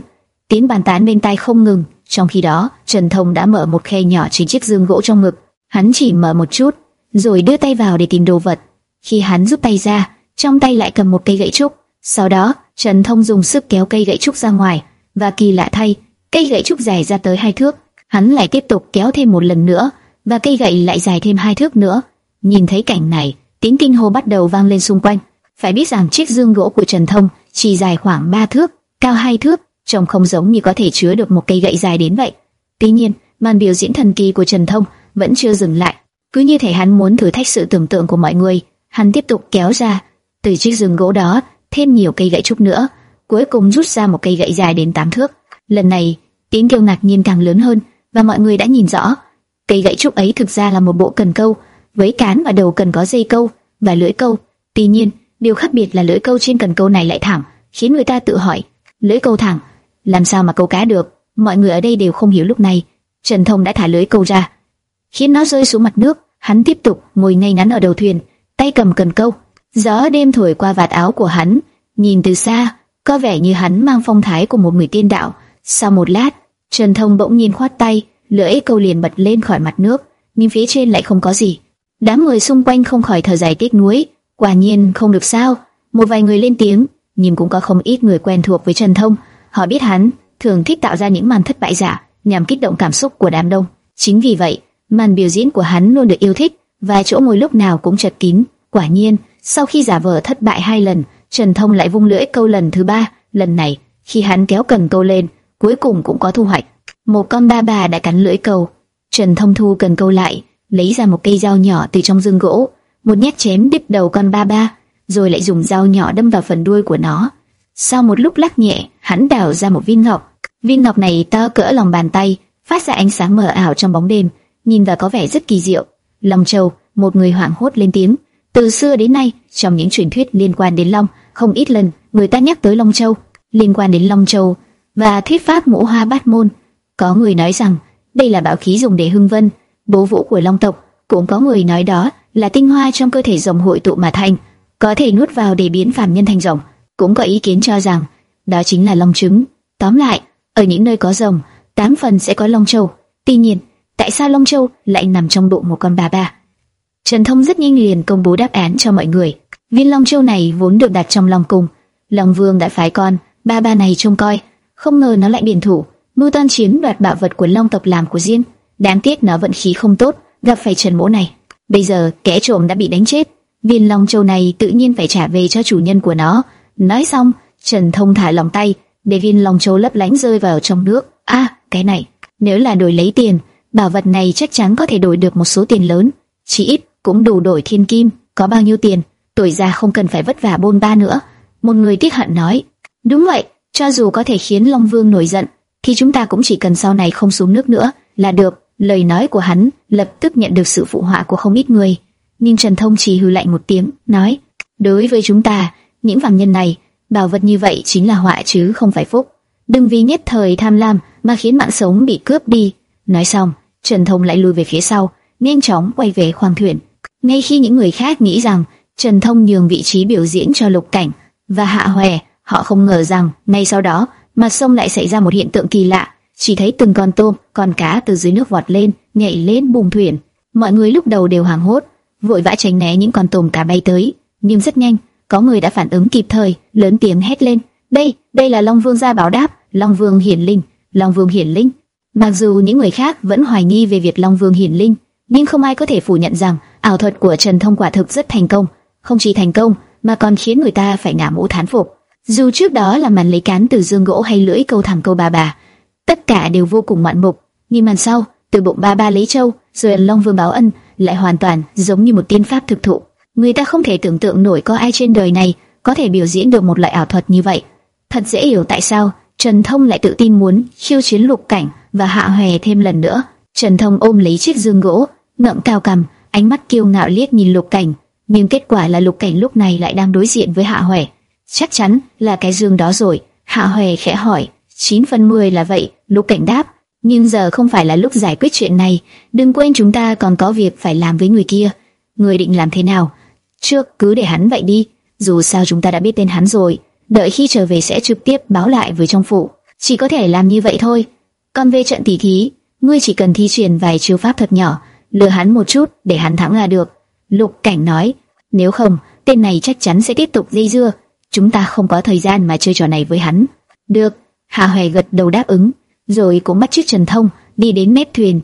Tiếng bàn tán bên tai không ngừng, trong khi đó, Trần Thông đã mở một khe nhỏ trên chiếc dương gỗ trong ngực. Hắn chỉ mở một chút, rồi đưa tay vào để tìm đồ vật. Khi hắn rút tay ra, trong tay lại cầm một cây gậy trúc. Sau đó, Trần Thông dùng sức kéo cây gậy trúc ra ngoài, và kỳ lạ thay, cây gậy trúc dài ra tới hai thước. Hắn lại tiếp tục kéo thêm một lần nữa, và cây gậy lại dài thêm hai thước nữa. Nhìn thấy cảnh này, tiếng kinh hô bắt đầu vang lên xung quanh. Phải biết rằng chiếc dương gỗ của Trần Thông chỉ dài khoảng ba thước, cao hai thước, trông không giống như có thể chứa được một cây gậy dài đến vậy. Tuy nhiên, màn biểu diễn thần kỳ của Trần Thông vẫn chưa dừng lại. Cứ như thể hắn muốn thử thách sự tưởng tượng của mọi người, hắn tiếp tục kéo ra từ chiếc giường gỗ đó thêm nhiều cây gậy trúc nữa, cuối cùng rút ra một cây gậy dài đến 8 thước. Lần này, tiếng kêu ngạc nhiên càng lớn hơn và mọi người đã nhìn rõ, cây gậy trúc ấy thực ra là một bộ cần câu, với cán và đầu cần có dây câu và lưỡi câu. Tuy nhiên, điều khác biệt là lưỡi câu trên cần câu này lại thẳng, khiến người ta tự hỏi, lưỡi câu thẳng, làm sao mà câu cá được? Mọi người ở đây đều không hiểu lúc này, Trần Thông đã thả lưỡi câu ra, khiến nó rơi xuống mặt nước. Hắn tiếp tục ngồi ngay ngắn ở đầu thuyền, tay cầm cần câu. Gió đêm thổi qua vạt áo của hắn, nhìn từ xa, có vẻ như hắn mang phong thái của một người tiên đạo. Sau một lát, Trần Thông bỗng nhiên khoát tay, lưỡi câu liền bật lên khỏi mặt nước, nhưng phía trên lại không có gì. Đám người xung quanh không khỏi thở dài tiếc nuối, quả nhiên không được sao. Một vài người lên tiếng, nhưng cũng có không ít người quen thuộc với Trần Thông. Họ biết hắn thường thích tạo ra những màn thất bại giả nhằm kích động cảm xúc của đám đông. Chính vì vậy, màn biểu diễn của hắn luôn được yêu thích và chỗ ngồi lúc nào cũng chật kín. Quả nhiên, sau khi giả vờ thất bại hai lần, Trần Thông lại vung lưỡi câu lần thứ ba. Lần này, khi hắn kéo cần câu lên, cuối cùng cũng có thu hoạch. Một con ba bà đã cắn lưỡi câu. Trần Thông thu cần câu lại, lấy ra một cây dao nhỏ từ trong rừng gỗ, một nhát chém đứt đầu con ba ba, rồi lại dùng dao nhỏ đâm vào phần đuôi của nó. Sau một lúc lắc nhẹ, hắn đào ra một viên ngọc. Viên ngọc này to cỡ lòng bàn tay, phát ra ánh sáng mờ ảo trong bóng đêm, nhìn vào có vẻ rất kỳ diệu. Long Châu, một người hoảng hốt lên tiếng. Từ xưa đến nay, trong những truyền thuyết liên quan đến Long, không ít lần người ta nhắc tới Long Châu, liên quan đến Long Châu và thuyết pháp ngũ hoa bát môn. Có người nói rằng đây là bảo khí dùng để hưng vân, bố vũ của Long tộc, cũng có người nói đó là tinh hoa trong cơ thể rồng hội tụ mà thành, có thể nuốt vào để biến phàm nhân thành rồng. Cũng có ý kiến cho rằng đó chính là long trứng. Tóm lại, ở những nơi có rồng, tám phần sẽ có long châu. Tuy nhiên, tại sao long châu lại nằm trong bụng một con bà bà? Trần Thông rất nhanh liền công bố đáp án cho mọi người. Viên long châu này vốn được đặt trong long cung, Long Vương đã phái con ba ba này trông coi, không ngờ nó lại biển thủ, mưu toan chiếm đoạt bảo vật của Long tộc làm của riêng. Đáng tiếc nó vận khí không tốt, gặp phải Trần Mỗ này. Bây giờ kẻ trộm đã bị đánh chết, viên long châu này tự nhiên phải trả về cho chủ nhân của nó. Nói xong, Trần Thông thả lòng tay, để viên long châu lấp lánh rơi vào trong nước. A, à, cái này, nếu là đổi lấy tiền, bảo vật này chắc chắn có thể đổi được một số tiền lớn, chỉ ít cũng đủ đổi thiên kim. Có bao nhiêu tiền, tuổi già không cần phải vất vả bôn ba nữa. Một người tiếc hận nói, đúng vậy, cho dù có thể khiến Long Vương nổi giận, thì chúng ta cũng chỉ cần sau này không xuống nước nữa là được. Lời nói của hắn lập tức nhận được sự phụ họa của không ít người. Nhưng Trần Thông chỉ hừ lạnh một tiếng, nói, đối với chúng ta, những phạm nhân này, bảo vật như vậy chính là họa chứ không phải phúc. Đừng vì nhất thời tham lam mà khiến mạng sống bị cướp đi. Nói xong, Trần Thông lại lùi về phía sau, nhanh chóng quay về khoang thuyền. Ngay khi những người khác nghĩ rằng Trần Thông nhường vị trí biểu diễn cho Lục Cảnh và Hạ Hoè, họ không ngờ rằng ngay sau đó mặt sông lại xảy ra một hiện tượng kỳ lạ chỉ thấy từng con tôm, con cá từ dưới nước vọt lên, nhảy lên bùng thuyền. Mọi người lúc đầu đều hoảng hốt, vội vã tránh né những con tôm cá bay tới, nhưng rất nhanh, có người đã phản ứng kịp thời, lớn tiếng hét lên: "Đây, đây là Long Vương gia bảo đáp, Long Vương hiển linh, Long Vương hiển linh." Mặc dù những người khác vẫn hoài nghi về việc Long Vương hiển linh, nhưng không ai có thể phủ nhận rằng ảo thuật của Trần Thông quả thực rất thành công, không chỉ thành công mà còn khiến người ta phải ngả mũ thán phục. Dù trước đó là màn lấy cán từ dương gỗ hay lưỡi câu thẳng câu bà bà, tất cả đều vô cùng ngoạn mục. Nhưng màn sau, từ bụng ba ba lấy châu, rồi Long Vương báo ân, lại hoàn toàn giống như một tiên pháp thực thụ. Người ta không thể tưởng tượng nổi có ai trên đời này có thể biểu diễn được một loại ảo thuật như vậy. Thật dễ hiểu tại sao Trần Thông lại tự tin muốn khiêu chiến Lục Cảnh và Hạ Hoè thêm lần nữa. Trần Thông ôm lấy chiếc dương gỗ, ngậm cao cằm, ánh mắt kiêu ngạo liếc nhìn Lục Cảnh, nhưng kết quả là Lục Cảnh lúc này lại đang đối diện với Hạ Hoè. Chắc chắn là cái giường đó rồi. Hạ Hoè khẽ hỏi, 9 phần 10 là vậy, Lục Cảnh đáp, nhưng giờ không phải là lúc giải quyết chuyện này, đừng quên chúng ta còn có việc phải làm với người kia. Người định làm thế nào? Trước cứ để hắn vậy đi, dù sao chúng ta đã biết tên hắn rồi, đợi khi trở về sẽ trực tiếp báo lại với trong phủ. Chỉ có thể làm như vậy thôi. Còn về trận tỷ thí, ngươi chỉ cần thi triển vài chiêu pháp thật nhỏ, lừa hắn một chút để hắn thắng là được. Lục Cảnh nói, nếu không, tên này chắc chắn sẽ tiếp tục dây dưa. Chúng ta không có thời gian mà chơi trò này với hắn. Được, Hà Hoài gật đầu đáp ứng, rồi cũng bắt chiếc Trần Thông đi đến mép thuyền.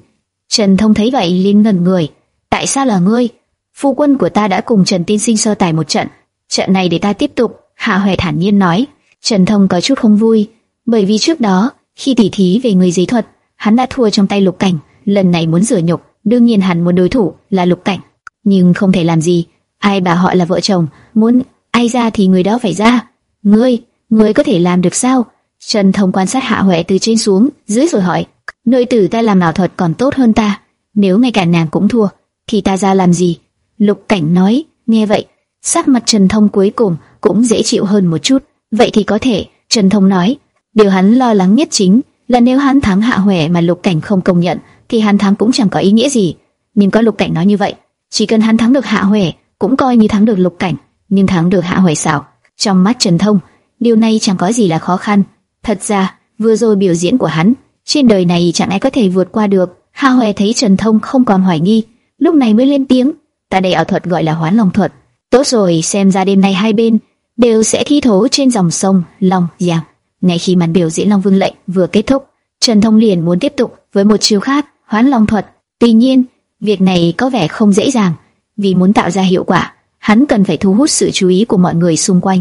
Trần Thông thấy vậy liền ngẩn người. Tại sao là ngươi? Phu quân của ta đã cùng Trần Tiên Sinh sơ tài một trận. Trận này để ta tiếp tục. Hà Hoài thản nhiên nói. Trần Thông có chút không vui, bởi vì trước đó khi tỉ thí về người giấy thuật, hắn đã thua trong tay Lục Cảnh. Lần này muốn rửa nhục, đương nhiên hắn muốn đối thủ là Lục Cảnh, nhưng không thể làm gì. Ai bà họ là vợ chồng, muốn ai ra thì người đó phải ra. Ngươi, ngươi có thể làm được sao? Trần Thông quan sát Hạ Huệ từ trên xuống, dưới rồi hỏi, nội tử ta làm ảo thuật còn tốt hơn ta, nếu ngay cả nàng cũng thua, thì ta ra làm gì? Lục Cảnh nói, nghe vậy, sắc mặt Trần Thông cuối cùng cũng dễ chịu hơn một chút. Vậy thì có thể, Trần Thông nói, điều hắn lo lắng nhất chính là nếu hắn thắng Hạ Huệ mà Lục Cảnh không công nhận, thì hắn thắng cũng chẳng có ý nghĩa gì. Nhưng có Lục Cảnh nói như vậy, chỉ cần hắn thắng được Hạ Huệ, cũng coi như thắng được Lục Cảnh, nhưng thắng được Hạ Huệ sao? Trong mắt Trần Thông, điều này chẳng có gì là khó khăn Thật ra, vừa rồi biểu diễn của hắn, trên đời này chẳng ai có thể vượt qua được. Hạ Huệ thấy Trần Thông không còn hoài nghi, lúc này mới lên tiếng, ta đây ảo thuật gọi là hoán long thuật. Tốt rồi, xem ra đêm nay hai bên đều sẽ thi thố trên dòng sông Long Giang. Ngay khi màn biểu diễn Long Vương lệnh vừa kết thúc, Trần Thông liền muốn tiếp tục với một chiêu khác, hoán long thuật. Tuy nhiên, việc này có vẻ không dễ dàng, vì muốn tạo ra hiệu quả, hắn cần phải thu hút sự chú ý của mọi người xung quanh.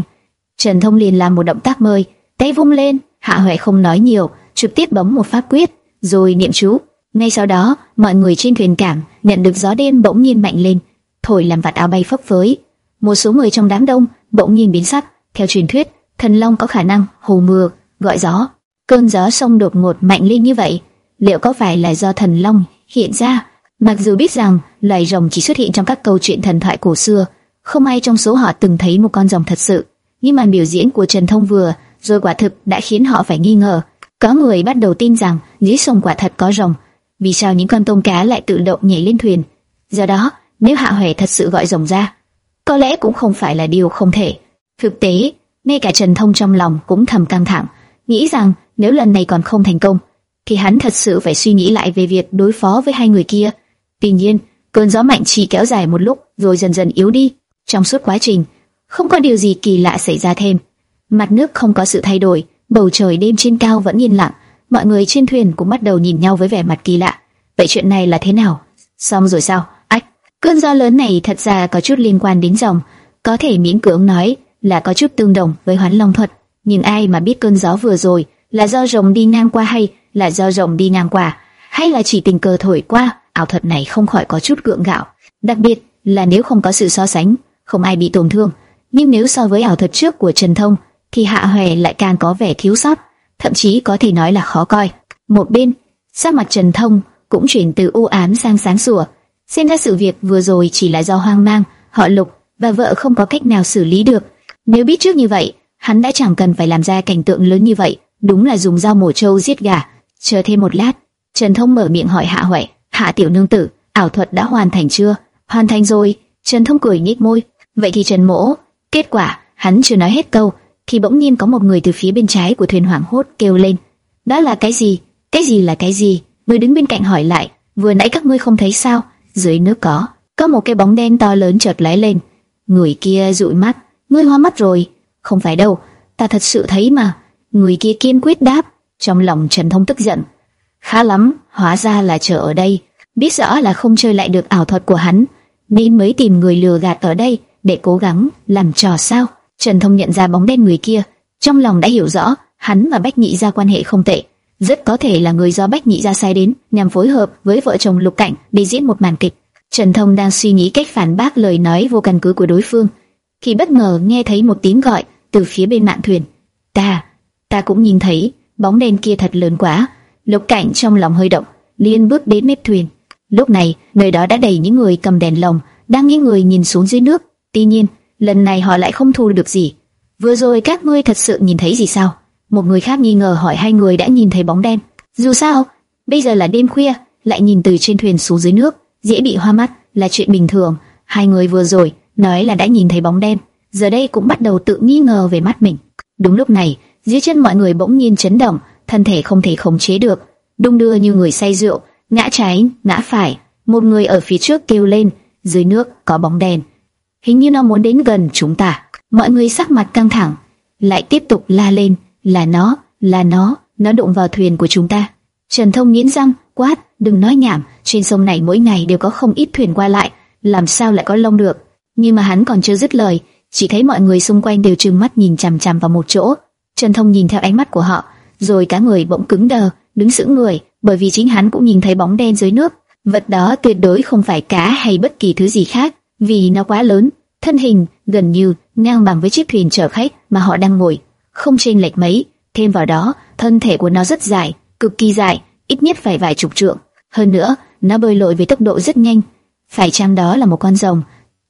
Trần Thông liền làm một động tác mời, tay vung lên, Hạ Huệ không nói nhiều, trực tiếp bấm một pháp quyết, rồi niệm chú. Ngay sau đó, mọi người trên thuyền cảng nhận được gió đêm bỗng nhiên mạnh lên, thổi làm vạt áo bay phấp phới. Một số người trong đám đông bỗng nhiên biến sắc. Theo truyền thuyết, thần long có khả năng hồ mưa, gọi gió. Cơn gió sông đột ngột mạnh lên như vậy, liệu có phải là do thần long hiện ra? Mặc dù biết rằng loài rồng chỉ xuất hiện trong các câu chuyện thần thoại cổ xưa, không ai trong số họ từng thấy một con rồng thật sự, nhưng màn biểu diễn của Trần Thông vừa rồi quả thực đã khiến họ phải nghi ngờ. Có người bắt đầu tin rằng dưới sông quả thật có rồng. Vì sao những con tôm cá lại tự động nhảy lên thuyền? Do đó, nếu Hạ Huệ thật sự gọi rồng ra, có lẽ cũng không phải là điều không thể. Thực tế, ngay cả Trần Thông trong lòng cũng thầm căng thẳng, nghĩ rằng nếu lần này còn không thành công, thì hắn thật sự phải suy nghĩ lại về việc đối phó với hai người kia. Tuy nhiên, cơn gió mạnh chỉ kéo dài một lúc rồi dần dần yếu đi. Trong suốt quá trình, không có điều gì kỳ lạ xảy ra thêm. Mặt nước không có sự thay đổi, bầu trời đêm trên cao vẫn yên lặng, mọi người trên thuyền cũng bắt đầu nhìn nhau với vẻ mặt kỳ lạ. Vậy chuyện này là thế nào? Xong rồi sao? Ách, cơn gió lớn này thật ra có chút liên quan đến dòng, có thể miễn cưỡng nói là có chút tương đồng với hoán long thuật, nhưng ai mà biết cơn gió vừa rồi là do rồng đi ngang qua hay là do rồng đi ngang qua, hay là chỉ tình cờ thổi qua, ảo thuật này không khỏi có chút gượng gạo. Đặc biệt là nếu không có sự so sánh, không ai bị tổn thương, nhưng nếu so với ảo thuật trước của Trần Thông thì Hạ Hoè lại càng có vẻ thiếu sót, thậm chí có thể nói là khó coi. Một bên, sắc mặt Trần Thông cũng chuyển từ u ám sang sáng sủa. Xem ra sự việc vừa rồi chỉ là do hoang mang, họ Lục và vợ không có cách nào xử lý được. Nếu biết trước như vậy, hắn đã chẳng cần phải làm ra cảnh tượng lớn như vậy, đúng là dùng dao mổ trâu giết gà. Chờ thêm một lát, Trần Thông mở miệng hỏi Hạ Huệ, "Hạ tiểu nương tử, ảo thuật đã hoàn thành chưa?" "Hoàn thành rồi." Trần Thông cười nhếch môi, "Vậy thì Trần Mỗ." Kết quả, hắn chưa nói hết câu, thì bỗng nhiên có một người từ phía bên trái của thuyền hoảng hốt kêu lên. Đó là cái gì? Cái gì là cái gì? Người đứng bên cạnh hỏi lại. Vừa nãy các ngươi không thấy sao? Dưới nước có. Có một cái bóng đen to lớn chợt lóe lên. Người kia dụi mắt. Ngươi hoa mắt rồi. Không phải đâu. Ta thật sự thấy mà. Người kia kiên quyết đáp. Trong lòng Trần Thông tức giận. Khá lắm. Hóa ra là chờ ở đây. Biết rõ là không chơi lại được ảo thuật của hắn. Nên mới tìm người lừa gạt ở đây. Để cố gắng làm trò sao. Trần Thông nhận ra bóng đen người kia, trong lòng đã hiểu rõ, hắn và Bách Nhị gia quan hệ không tệ, rất có thể là người do Bách Nhị gia sai đến nhằm phối hợp với vợ chồng Lục Cảnh để diễn một màn kịch. Trần Thông đang suy nghĩ cách phản bác lời nói vô căn cứ của đối phương, khi bất ngờ nghe thấy một tiếng gọi từ phía bên mạn thuyền. "Ta, ta cũng nhìn thấy." Bóng đen kia thật lớn quá. Lục Cảnh trong lòng hơi động, liền bước đến mép thuyền. Lúc này, nơi đó đã đầy những người cầm đèn lồng, đang nghĩ người nhìn xuống dưới nước. Tuy nhiên, lần này họ lại không thu được gì. Vừa rồi các ngươi thật sự nhìn thấy gì sao? Một người khác nghi ngờ hỏi hai người đã nhìn thấy bóng đen. Dù sao, bây giờ là đêm khuya, lại nhìn từ trên thuyền xuống dưới nước, dễ bị hoa mắt là chuyện bình thường. Hai người vừa rồi nói là đã nhìn thấy bóng đen, giờ đây cũng bắt đầu tự nghi ngờ về mắt mình. Đúng lúc này, dưới chân mọi người bỗng nhiên chấn động, thân thể không thể khống chế được, đung đưa như người say rượu, ngã trái, ngã phải. Một người ở phía trước kêu lên, dưới nước có bóng đèn, hình như nó muốn đến gần chúng ta. Mọi người sắc mặt căng thẳng, lại tiếp tục la lên, là nó, là nó, nó đụng vào thuyền của chúng ta. Trần Thông nghiến răng, quát, đừng nói nhảm, trên sông này mỗi ngày đều có không ít thuyền qua lại, làm sao lại có lông được? Nhưng mà hắn còn chưa dứt lời, chỉ thấy mọi người xung quanh đều trừng mắt nhìn chằm chằm vào một chỗ. Trần Thông nhìn theo ánh mắt của họ, rồi cả người bỗng cứng đờ, đứng sững người, bởi vì chính hắn cũng nhìn thấy bóng đen dưới nước. Vật đó tuyệt đối không phải cá hay bất kỳ thứ gì khác, vì nó quá lớn, thân hình gần như ngang bằng với chiếc thuyền chở khách mà họ đang ngồi, không chênh lệch mấy. Thêm vào đó, thân thể của nó rất dài, cực kỳ dài, ít nhất phải vài chục trượng. Hơn nữa, nó bơi lội với tốc độ rất nhanh. Phải chăng đó là một con rồng?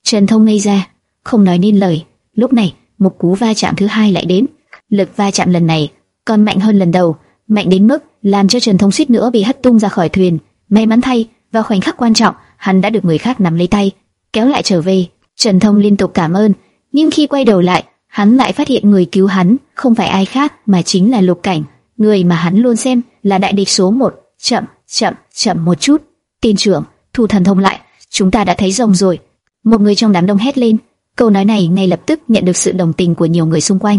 Trần Thông ngây ra, không nói nên lời. Lúc này, một cú va chạm thứ hai lại đến. Lực va chạm lần này còn mạnh hơn lần đầu, mạnh đến mức làm cho Trần Thông suýt nữa bị hất tung ra khỏi thuyền. May mắn thay, vào khoảnh khắc quan trọng, hắn đã được người khác nắm lấy tay, kéo lại trở về. Trần Thông liên tục cảm ơn, nhưng khi quay đầu lại, hắn lại phát hiện người cứu hắn không phải ai khác mà chính là Lục Cảnh, người mà hắn luôn xem là đại địch số một. Chậm, chậm, chậm một chút. Tiên trưởng, thu thần thông lại, chúng ta đã thấy rồng rồi. Một người trong đám đông hét lên. Câu nói này ngay lập tức nhận được sự đồng tình của nhiều người xung quanh.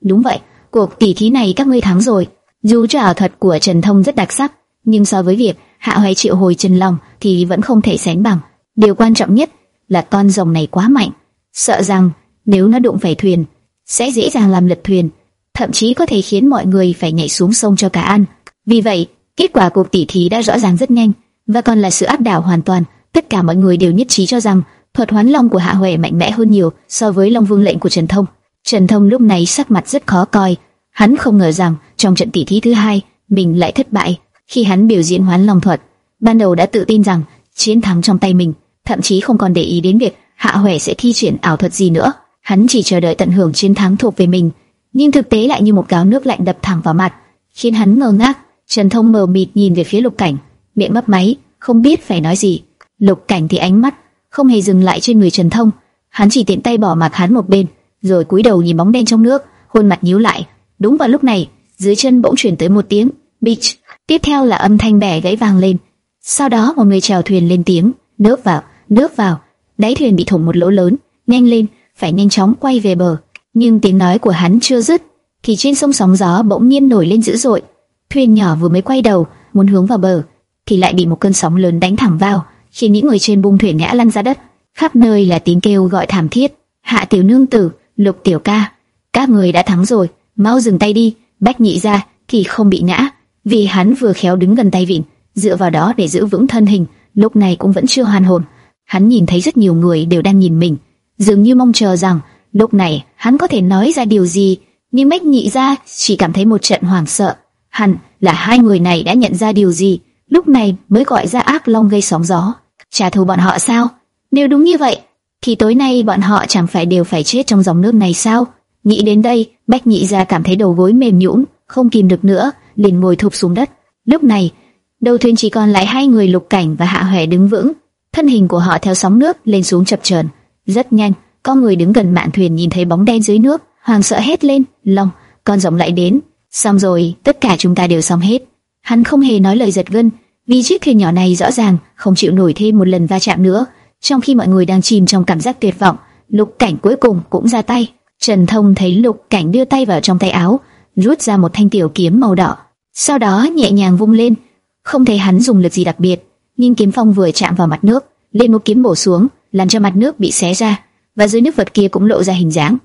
Đúng vậy, cuộc tỷ thí này các ngươi thắng rồi. Dù cho ảo thuật của Trần Thông rất đặc sắc, nhưng so với việc Hạ Hoài triệu hồi Trần Long thì vẫn không thể sánh bằng. Điều quan trọng nhất là con rồng này quá mạnh, sợ rằng nếu nó đụng phải thuyền, sẽ dễ dàng làm lật thuyền, thậm chí có thể khiến mọi người phải nhảy xuống sông cho cả ăn. Vì vậy, kết quả cuộc tỷ thí đã rõ ràng rất nhanh, và còn là sự áp đảo hoàn toàn. Tất cả mọi người đều nhất trí cho rằng thuật hoán long của Hạ Huệ mạnh mẽ hơn nhiều so với Long Vương lệnh của Trần Thông. Trần Thông lúc này sắc mặt rất khó coi, hắn không ngờ rằng trong trận tỷ thí thứ hai mình lại thất bại. Khi hắn biểu diễn hoán long thuật, ban đầu đã tự tin rằng chiến thắng trong tay mình, thậm chí không còn để ý đến việc Hạ Huệ sẽ thi triển ảo thuật gì nữa. Hắn chỉ chờ đợi tận hưởng chiến thắng thuộc về mình, nhưng thực tế lại như một gáo nước lạnh đập thẳng vào mặt, khiến hắn ngơ ngác. Trần Thông mờ mịt nhìn về phía Lục Cảnh, miệng mấp máy, không biết phải nói gì. Lục Cảnh thì ánh mắt không hề dừng lại trên người Trần Thông, hắn chỉ tiện tay bỏ mặt hắn một bên, rồi cúi đầu nhìn bóng đen trong nước, khuôn mặt nhíu lại. Đúng vào lúc này, dưới chân bỗng chuyển tới một tiếng beach, tiếp theo là âm thanh bẻ gãy vang lên. Sau đó một người chèo thuyền lên tiếng, nước vào, nước vào. Đáy thuyền bị thủng một lỗ lớn, nhanh lên, phải nhanh chóng quay về bờ. Nhưng tiếng nói của hắn chưa dứt, thì trên sông sóng gió bỗng nhiên nổi lên dữ dội. Thuyền nhỏ vừa mới quay đầu, muốn hướng vào bờ, thì lại bị một cơn sóng lớn đánh thẳng vào, khiến những người trên bung thuyền ngã lăn ra đất. Khắp nơi là tiếng kêu gọi thảm thiết. Hạ tiểu nương tử, lục tiểu ca, các người đã thắng rồi, mau dừng tay đi. Bách nhị ra thì không bị ngã, vì hắn vừa khéo đứng gần tay vịn, dựa vào đó để giữ vững thân hình. Lúc này cũng vẫn chưa hoàn hồn. Hắn nhìn thấy rất nhiều người đều đang nhìn mình, dường như mong chờ rằng lúc này hắn có thể nói ra điều gì, nhưng Bách nhị ra chỉ cảm thấy một trận hoảng sợ. Hẳn là hai người này đã nhận ra điều gì, lúc này mới gọi ra ác long gây sóng gió. Trả thù bọn họ sao? Nếu đúng như vậy, thì tối nay bọn họ chẳng phải đều phải chết trong dòng nước này sao? Nghĩ đến đây, Bách Nhị gia cảm thấy đầu gối mềm nhũn, không kìm được nữa, liền ngồi thụp xuống đất. Lúc này, đầu thuyền chỉ còn lại hai người Lục Cảnh và Hạ Hoè đứng vững, thân hình của họ theo sóng nước lên xuống chập chờn. Rất nhanh, có người đứng gần mạn thuyền nhìn thấy bóng đen dưới nước, hoàng sợ hét lên, "Long, con rồng lại đến!" Xong rồi, tất cả chúng ta đều xong hết. Hắn không hề nói lời giật gân, vì chiếc thuyền nhỏ này rõ ràng không chịu nổi thêm một lần va chạm nữa. Trong khi mọi người đang chìm trong cảm giác tuyệt vọng, Lục Cảnh cuối cùng cũng ra tay. Trần Thông thấy Lục Cảnh đưa tay vào trong tay áo, rút ra một thanh tiểu kiếm màu đỏ, sau đó nhẹ nhàng vung lên. Không thấy hắn dùng lực gì đặc biệt, nhưng kiếm phong vừa chạm vào mặt nước, lên một kiếm bổ xuống, làm cho mặt nước bị xé ra, và dưới nước vật kia cũng lộ ra hình dáng.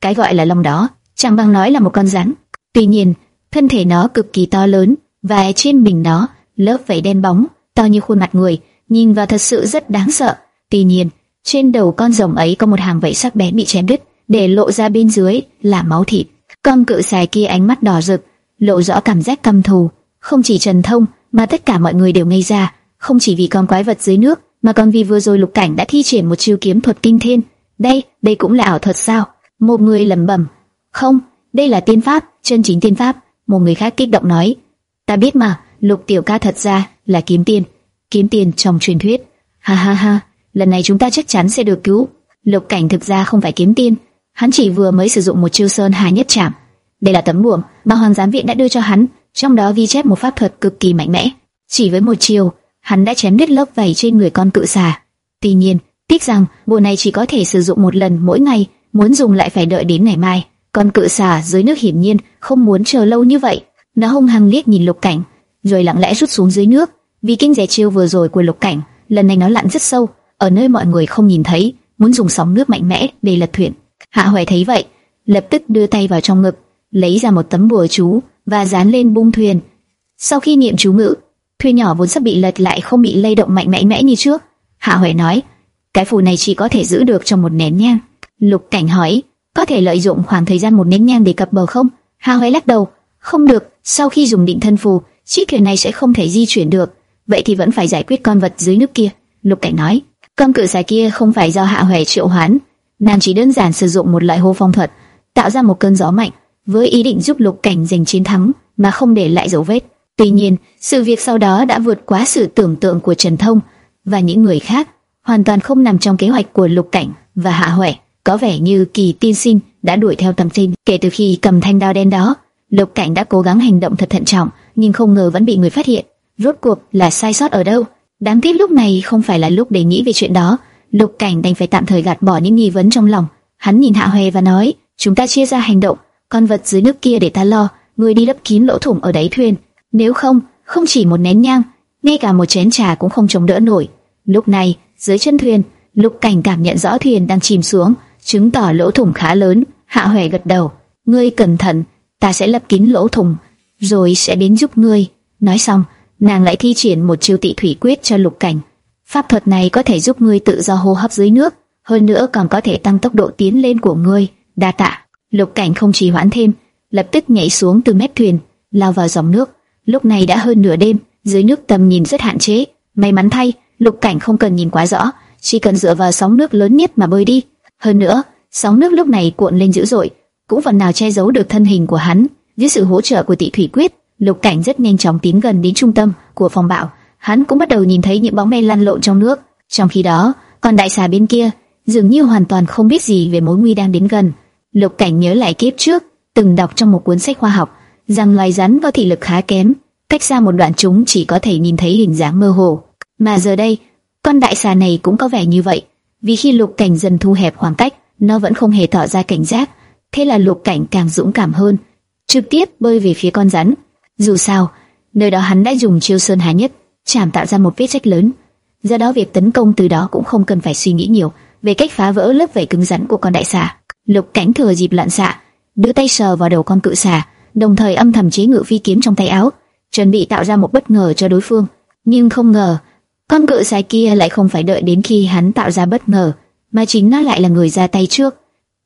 Cái gọi là long đó, chẳng bằng nói là một con rắn. Tuy nhiên, thân thể nó cực kỳ to lớn, và trên mình nó lớp vảy đen bóng, to như khuôn mặt người, nhìn vào thật sự rất đáng sợ. Tuy nhiên, trên đầu con rồng ấy có một hàng vảy sắc bén bị chém đứt, để lộ ra bên dưới là máu thịt. Con cự xài kia ánh mắt đỏ rực, lộ rõ cảm giác căm thù. Không chỉ Trần Thông, mà tất cả mọi người đều ngây ra, không chỉ vì con quái vật dưới nước, mà còn vì vừa rồi Lục Cảnh đã thi triển một chiêu kiếm thuật kinh thiên. Đây, đây cũng là ảo thuật sao? Một người lẩm bẩm. Không, đây là tiên pháp, chân chính tiên pháp. Một người khác kích động nói. Ta biết mà, Lục Tiểu Ca thật ra là kiếm tiên, kiếm tiên trong truyền thuyết. Ha ha ha, lần này chúng ta chắc chắn sẽ được cứu. Lục Cảnh thực ra không phải kiếm tiên, hắn chỉ vừa mới sử dụng một chiêu sơn hà nhất chạm. Đây là tấm buồm mà Hoàng giám viện đã đưa cho hắn, trong đó ghi chép một pháp thuật cực kỳ mạnh mẽ. Chỉ với một chiêu, hắn đã chém đứt lớp vảy trên người con cự xà. Tuy nhiên, tiếc rằng bùa này chỉ có thể sử dụng một lần mỗi ngày, muốn dùng lại phải đợi đến ngày mai. Con cự xà dưới nước hiển nhiên không muốn chờ lâu như vậy. Nó hung hăng liếc nhìn Lục Cảnh, rồi lặng lẽ rút xuống dưới nước. Vì kinh rẻ chiêu vừa rồi của Lục Cảnh, lần này nó lặn rất sâu, ở nơi mọi người không nhìn thấy, muốn dùng sóng nước mạnh mẽ để lật thuyền. Hạ Hoài thấy vậy, lập tức đưa tay vào trong ngực, lấy ra một tấm bùa chú và dán lên bung thuyền. Sau khi niệm chú ngữ, thuyền nhỏ vốn sắp bị lật lại không bị lay động mạnh mẽ mẽ như trước. Hạ Hoài nói, cái phù này chỉ có thể giữ được trong một nén nhang. Lục Cảnh hỏi, có thể lợi dụng khoảng thời gian một nén nhang để cập bờ không? Hạ Hoài lắc đầu, không được. Sau khi dùng định thân phù, chiếc thuyền này sẽ không thể di chuyển được. Vậy thì vẫn phải giải quyết con vật dưới nước kia. Lục Cảnh nói, con cự xài kia không phải do Hạ Hoè triệu hoán, nàng chỉ đơn giản sử dụng một loại hô phong thuật, tạo ra một cơn gió mạnh, với ý định giúp Lục Cảnh giành chiến thắng mà không để lại dấu vết. Tuy nhiên, sự việc sau đó đã vượt quá sự tưởng tượng của Trần Thông và những người khác, hoàn toàn không nằm trong kế hoạch của Lục Cảnh và Hạ Huệ. Có vẻ như Kỳ Tiên Sinh đã đuổi theo Tầm tin kể từ khi cầm thanh đao đen đó. Lục Cảnh đã cố gắng hành động thật thận trọng, nhưng không ngờ vẫn bị người phát hiện. Rốt cuộc là sai sót ở đâu? Đáng tiếc lúc này không phải là lúc để nghĩ về chuyện đó. Lục Cảnh đành phải tạm thời gạt bỏ những nghi vấn trong lòng. Hắn nhìn Hạ hoè và nói: "Chúng ta chia ra hành động, con vật dưới nước kia để ta lo, người đi lấp kín lỗ thủng ở đáy thuyền. Nếu không, không chỉ một nén nhang, ngay cả một chén trà cũng không chống đỡ nổi." Lúc này, dưới chân thuyền, Lục Cảnh cảm nhận rõ thuyền đang chìm xuống, chứng tỏ lỗ thủng khá lớn. Hạ hoè gật đầu, "Ngươi cẩn thận, ta sẽ lấp kín lỗ thủng, rồi sẽ đến giúp ngươi." Nói xong, nàng lại thi triển một chiêu tị thủy quyết cho Lục Cảnh. Pháp thuật này có thể giúp ngươi tự do hô hấp dưới nước, hơn nữa còn có thể tăng tốc độ tiến lên của ngươi. Đa tạ. Lục Cảnh không trì hoãn thêm, lập tức nhảy xuống từ mép thuyền, lao vào dòng nước. Lúc này đã hơn nửa đêm, dưới nước tầm nhìn rất hạn chế. May mắn thay, Lục Cảnh không cần nhìn quá rõ, chỉ cần dựa vào sóng nước lớn nhất mà bơi đi. Hơn nữa, sóng nước lúc này cuộn lên dữ dội, cũng phần nào che giấu được thân hình của hắn. Dưới sự hỗ trợ của Tị Thủy Quyết, Lục Cảnh rất nhanh chóng tiến gần đến trung tâm của phòng bạo. Hắn cũng bắt đầu nhìn thấy những bóng đen lăn lộn trong nước. Trong khi đó, còn đại xà bên kia dường như hoàn toàn không biết gì về mối nguy đang đến gần. Lục Cảnh nhớ lại kiếp trước, từng đọc trong một cuốn sách khoa học rằng loài rắn có thị lực khá kém, cách xa một đoạn chúng chỉ có thể nhìn thấy hình dáng mơ hồ. Mà giờ đây, con đại xà này cũng có vẻ như vậy, vì khi Lục Cảnh dần thu hẹp khoảng cách, nó vẫn không hề tỏ ra cảnh giác. Thế là Lục Cảnh càng dũng cảm hơn, trực tiếp bơi về phía con rắn. Dù sao, nơi đó hắn đã dùng chiêu sơn hà nhất, chạm tạo ra một vết rách lớn. Do đó việc tấn công từ đó cũng không cần phải suy nghĩ nhiều về cách phá vỡ lớp vảy cứng rắn của con đại xà. Lục Cảnh thừa dịp lặn xạ, đưa tay sờ vào đầu con cự xà, đồng thời âm thầm chế ngự phi kiếm trong tay áo, chuẩn bị tạo ra một bất ngờ cho đối phương. Nhưng không ngờ, con cự xà kia lại không phải đợi đến khi hắn tạo ra bất ngờ, mà chính nó lại là người ra tay trước.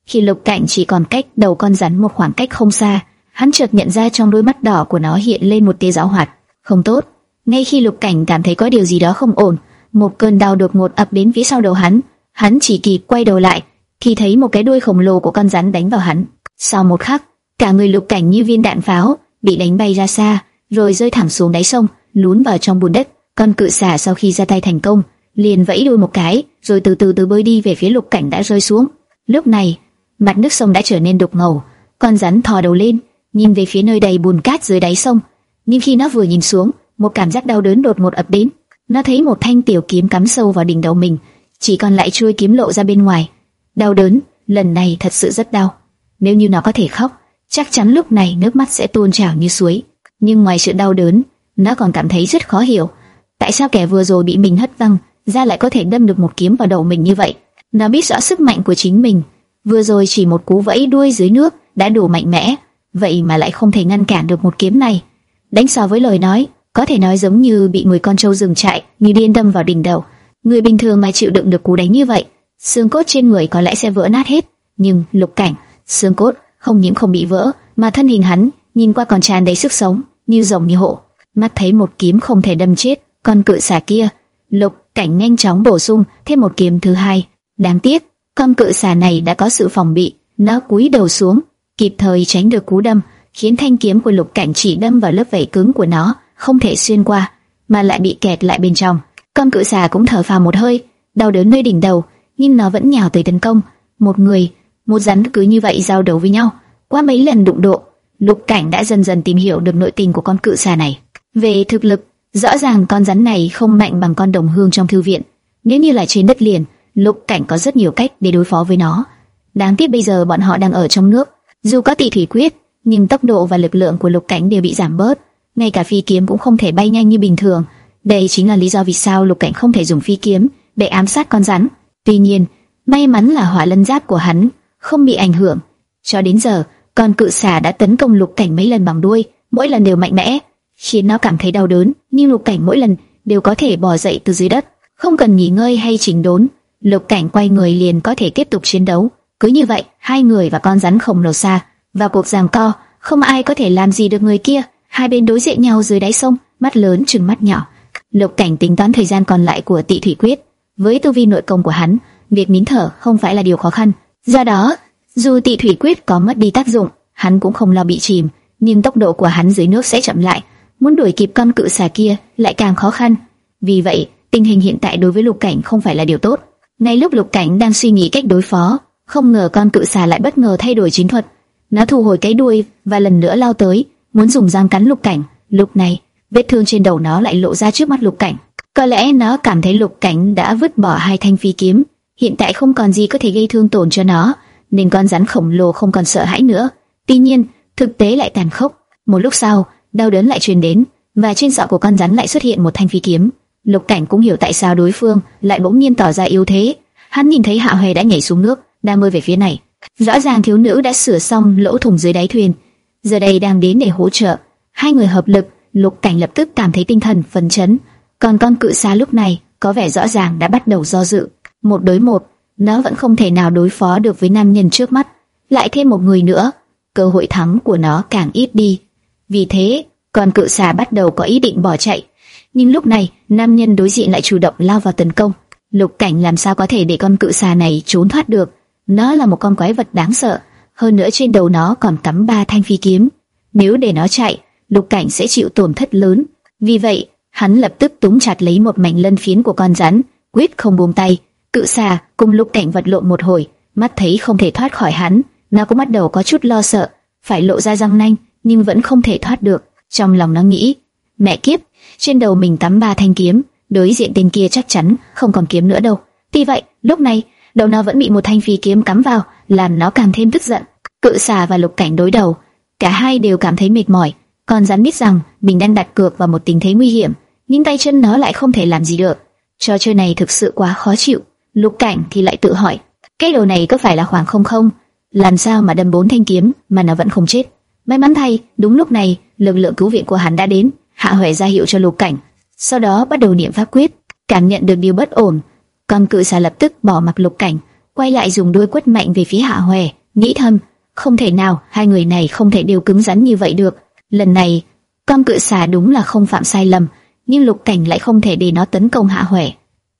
Khi Lục Cảnh chỉ còn cách đầu con rắn một khoảng cách không xa, hắn chợt nhận ra trong đôi mắt đỏ của nó hiện lên một tia giáo hoạt, không tốt. Ngay khi Lục Cảnh cảm thấy có điều gì đó không ổn, một cơn đau đột ngột ập đến phía sau đầu hắn, hắn chỉ kịp quay đầu lại, thì thấy một cái đuôi khổng lồ của con rắn đánh vào hắn. Sau một khắc, cả người Lục Cảnh như viên đạn pháo, bị đánh bay ra xa, rồi rơi thẳng xuống đáy sông, lún vào trong bùn đất. Con cự xà sau khi ra tay thành công, liền vẫy đuôi một cái, rồi từ từ từ bơi đi về phía Lục Cảnh đã rơi xuống. Lúc này, mặt nước sông đã trở nên đục ngầu, con rắn thò đầu lên, nhìn về phía nơi đầy bùn cát dưới đáy sông. Nhưng khi nó vừa nhìn xuống, một cảm giác đau đớn đột ngột ập đến. Nó thấy một thanh tiểu kiếm cắm sâu vào đỉnh đầu mình, chỉ còn lại chuôi kiếm lộ ra bên ngoài. Đau đớn, lần này thật sự rất đau. Nếu như nó có thể khóc, chắc chắn lúc này nước mắt sẽ tuôn trào như suối. Nhưng ngoài sự đau đớn, nó còn cảm thấy rất khó hiểu. Tại sao kẻ vừa rồi bị mình hất văng, ra lại có thể đâm được một kiếm vào đầu mình như vậy? Nó biết rõ sức mạnh của chính mình. Vừa rồi chỉ một cú vẫy đuôi dưới nước đã đủ mạnh mẽ, vậy mà lại không thể ngăn cản được một kiếm này. Đánh so với lời nói, có thể nói giống như bị người con trâu rừng chạy, như điên đâm vào đỉnh đầu. Người bình thường mà chịu đựng được cú đánh như vậy, xương cốt trên người có lẽ sẽ vỡ nát hết. Nhưng lục cảnh, xương cốt không những không bị vỡ, mà thân hình hắn nhìn qua còn tràn đầy sức sống, như rồng như hổ. Mắt thấy một kiếm không thể đâm chết con cự xà kia, Lục Cảnh nhanh chóng bổ sung thêm một kiếm thứ hai. Đáng tiếc, con cự xà này đã có sự phòng bị, nó cúi đầu xuống, kịp thời tránh được cú đâm, khiến thanh kiếm của Lục Cảnh chỉ đâm vào lớp vảy cứng của nó, không thể xuyên qua, mà lại bị kẹt lại bên trong. Con cự xà cũng thở phào một hơi, đau đớn nơi đỉnh đầu, nhưng nó vẫn nhào tới tấn công. Một người, một rắn cứ như vậy giao đấu với nhau. Qua mấy lần đụng độ, Lục Cảnh đã dần dần tìm hiểu được nội tình của con cự xà này. Về thực lực, rõ ràng con rắn này không mạnh bằng con đồng hương trong thư viện. Nếu như là trên đất liền, Lục Cảnh có rất nhiều cách để đối phó với nó. Đáng tiếc bây giờ bọn họ đang ở trong nước, dù có tỷ thủy quyết, nhưng tốc độ và lực lượng của Lục Cảnh đều bị giảm bớt, ngay cả phi kiếm cũng không thể bay nhanh như bình thường. Đây chính là lý do vì sao Lục Cảnh không thể dùng phi kiếm để ám sát con rắn. Tuy nhiên, may mắn là hỏa lân giáp của hắn không bị ảnh hưởng. Cho đến giờ, con cự xà đã tấn công Lục Cảnh mấy lần bằng đuôi, mỗi lần đều mạnh mẽ, khiến nó cảm thấy đau đớn, nhưng Lục Cảnh mỗi lần đều có thể bò dậy từ dưới đất, không cần nghỉ ngơi hay chỉnh đốn. Lục Cảnh quay người liền có thể tiếp tục chiến đấu. Cứ như vậy, hai người và con rắn khổng lồ xa và cuộc giằng co, không ai có thể làm gì được người kia. Hai bên đối diện nhau dưới đáy sông, mắt lớn trừng mắt nhỏ. Lục Cảnh tính toán thời gian còn lại của Tị Thủy Quyết, với tu vi nội công của hắn, việc nín thở không phải là điều khó khăn. Do đó, dù Tị Thủy Quyết có mất đi tác dụng, hắn cũng không lo bị chìm, nhưng tốc độ của hắn dưới nước sẽ chậm lại, muốn đuổi kịp con cự xà kia lại càng khó khăn. Vì vậy, tình hình hiện tại đối với Lục Cảnh không phải là điều tốt. Ngay lúc Lục Cảnh đang suy nghĩ cách đối phó, không ngờ con cự xà lại bất ngờ thay đổi chiến thuật. Nó thu hồi cái đuôi và lần nữa lao tới, muốn dùng răng cắn Lục Cảnh. Lúc này, vết thương trên đầu nó lại lộ ra trước mắt Lục Cảnh. Có lẽ nó cảm thấy Lục Cảnh đã vứt bỏ hai thanh phi kiếm, hiện tại không còn gì có thể gây thương tổn cho nó, nên con rắn khổng lồ không còn sợ hãi nữa. Tuy nhiên, thực tế lại tàn khốc. Một lúc sau, đau đớn lại truyền đến, và trên sọ của con rắn lại xuất hiện một thanh phi kiếm. Lục Cảnh cũng hiểu tại sao đối phương lại bỗng nhiên tỏ ra yếu thế. Hắn nhìn thấy Hạ Hoè đã nhảy xuống nước, đang bơi về phía này. Rõ ràng thiếu nữ đã sửa xong lỗ thủng dưới đáy thuyền, giờ đây đang đến để hỗ trợ. Hai người hợp lực, Lục Cảnh lập tức cảm thấy tinh thần phấn chấn. Còn con cự xà lúc này có vẻ rõ ràng đã bắt đầu do dự. Một đối một, nó vẫn không thể nào đối phó được với nam nhân trước mắt. Lại thêm một người nữa, cơ hội thắng của nó càng ít đi. Vì thế, con cự xà bắt đầu có ý định bỏ chạy. Nhưng lúc này, nam nhân đối diện lại chủ động lao vào tấn công. Lục cảnh làm sao có thể để con cự xà này trốn thoát được? Nó là một con quái vật đáng sợ. Hơn nữa trên đầu nó còn cắm ba thanh phi kiếm. Nếu để nó chạy, lục cảnh sẽ chịu tổn thất lớn. Vì vậy, hắn lập tức túm chặt lấy một mảnh lân phiến của con rắn, quyết không buông tay. Cự xà cùng lục cảnh vật lộn một hồi, mắt thấy không thể thoát khỏi hắn, nó cũng bắt đầu có chút lo sợ, phải lộ ra răng nanh, nhưng vẫn không thể thoát được. Trong lòng nó nghĩ, mẹ kiếp, trên đầu mình tắm ba thanh kiếm, đối diện tên kia chắc chắn không còn kiếm nữa đâu. Tuy vậy, lúc này, đầu nó vẫn bị một thanh phi kiếm cắm vào, làm nó càng thêm tức giận. Cự xà và lục cảnh đối đầu, cả hai đều cảm thấy mệt mỏi. Còn rắn biết rằng mình đang đặt cược vào một tình thế nguy hiểm, nhưng tay chân nó lại không thể làm gì được. Trò chơi này thực sự quá khó chịu. Lục cảnh thì lại tự hỏi, cái đồ này có phải là khoảng không không? Làm sao mà đâm bốn thanh kiếm mà nó vẫn không chết? May mắn thay, đúng lúc này, lực lượng cứu viện của hắn đã đến. Hạ Huệ ra hiệu cho Lục Cảnh, sau đó bắt đầu niệm pháp quyết, cảm nhận được điều bất ổn, con cự xà lập tức bỏ mặc Lục Cảnh, quay lại dùng đuôi quất mạnh về phía Hạ hoè, nghĩ thầm, không thể nào, hai người này không thể đều cứng rắn như vậy được. Lần này, con cự xà đúng là không phạm sai lầm, nhưng Lục Cảnh lại không thể để nó tấn công Hạ hoè.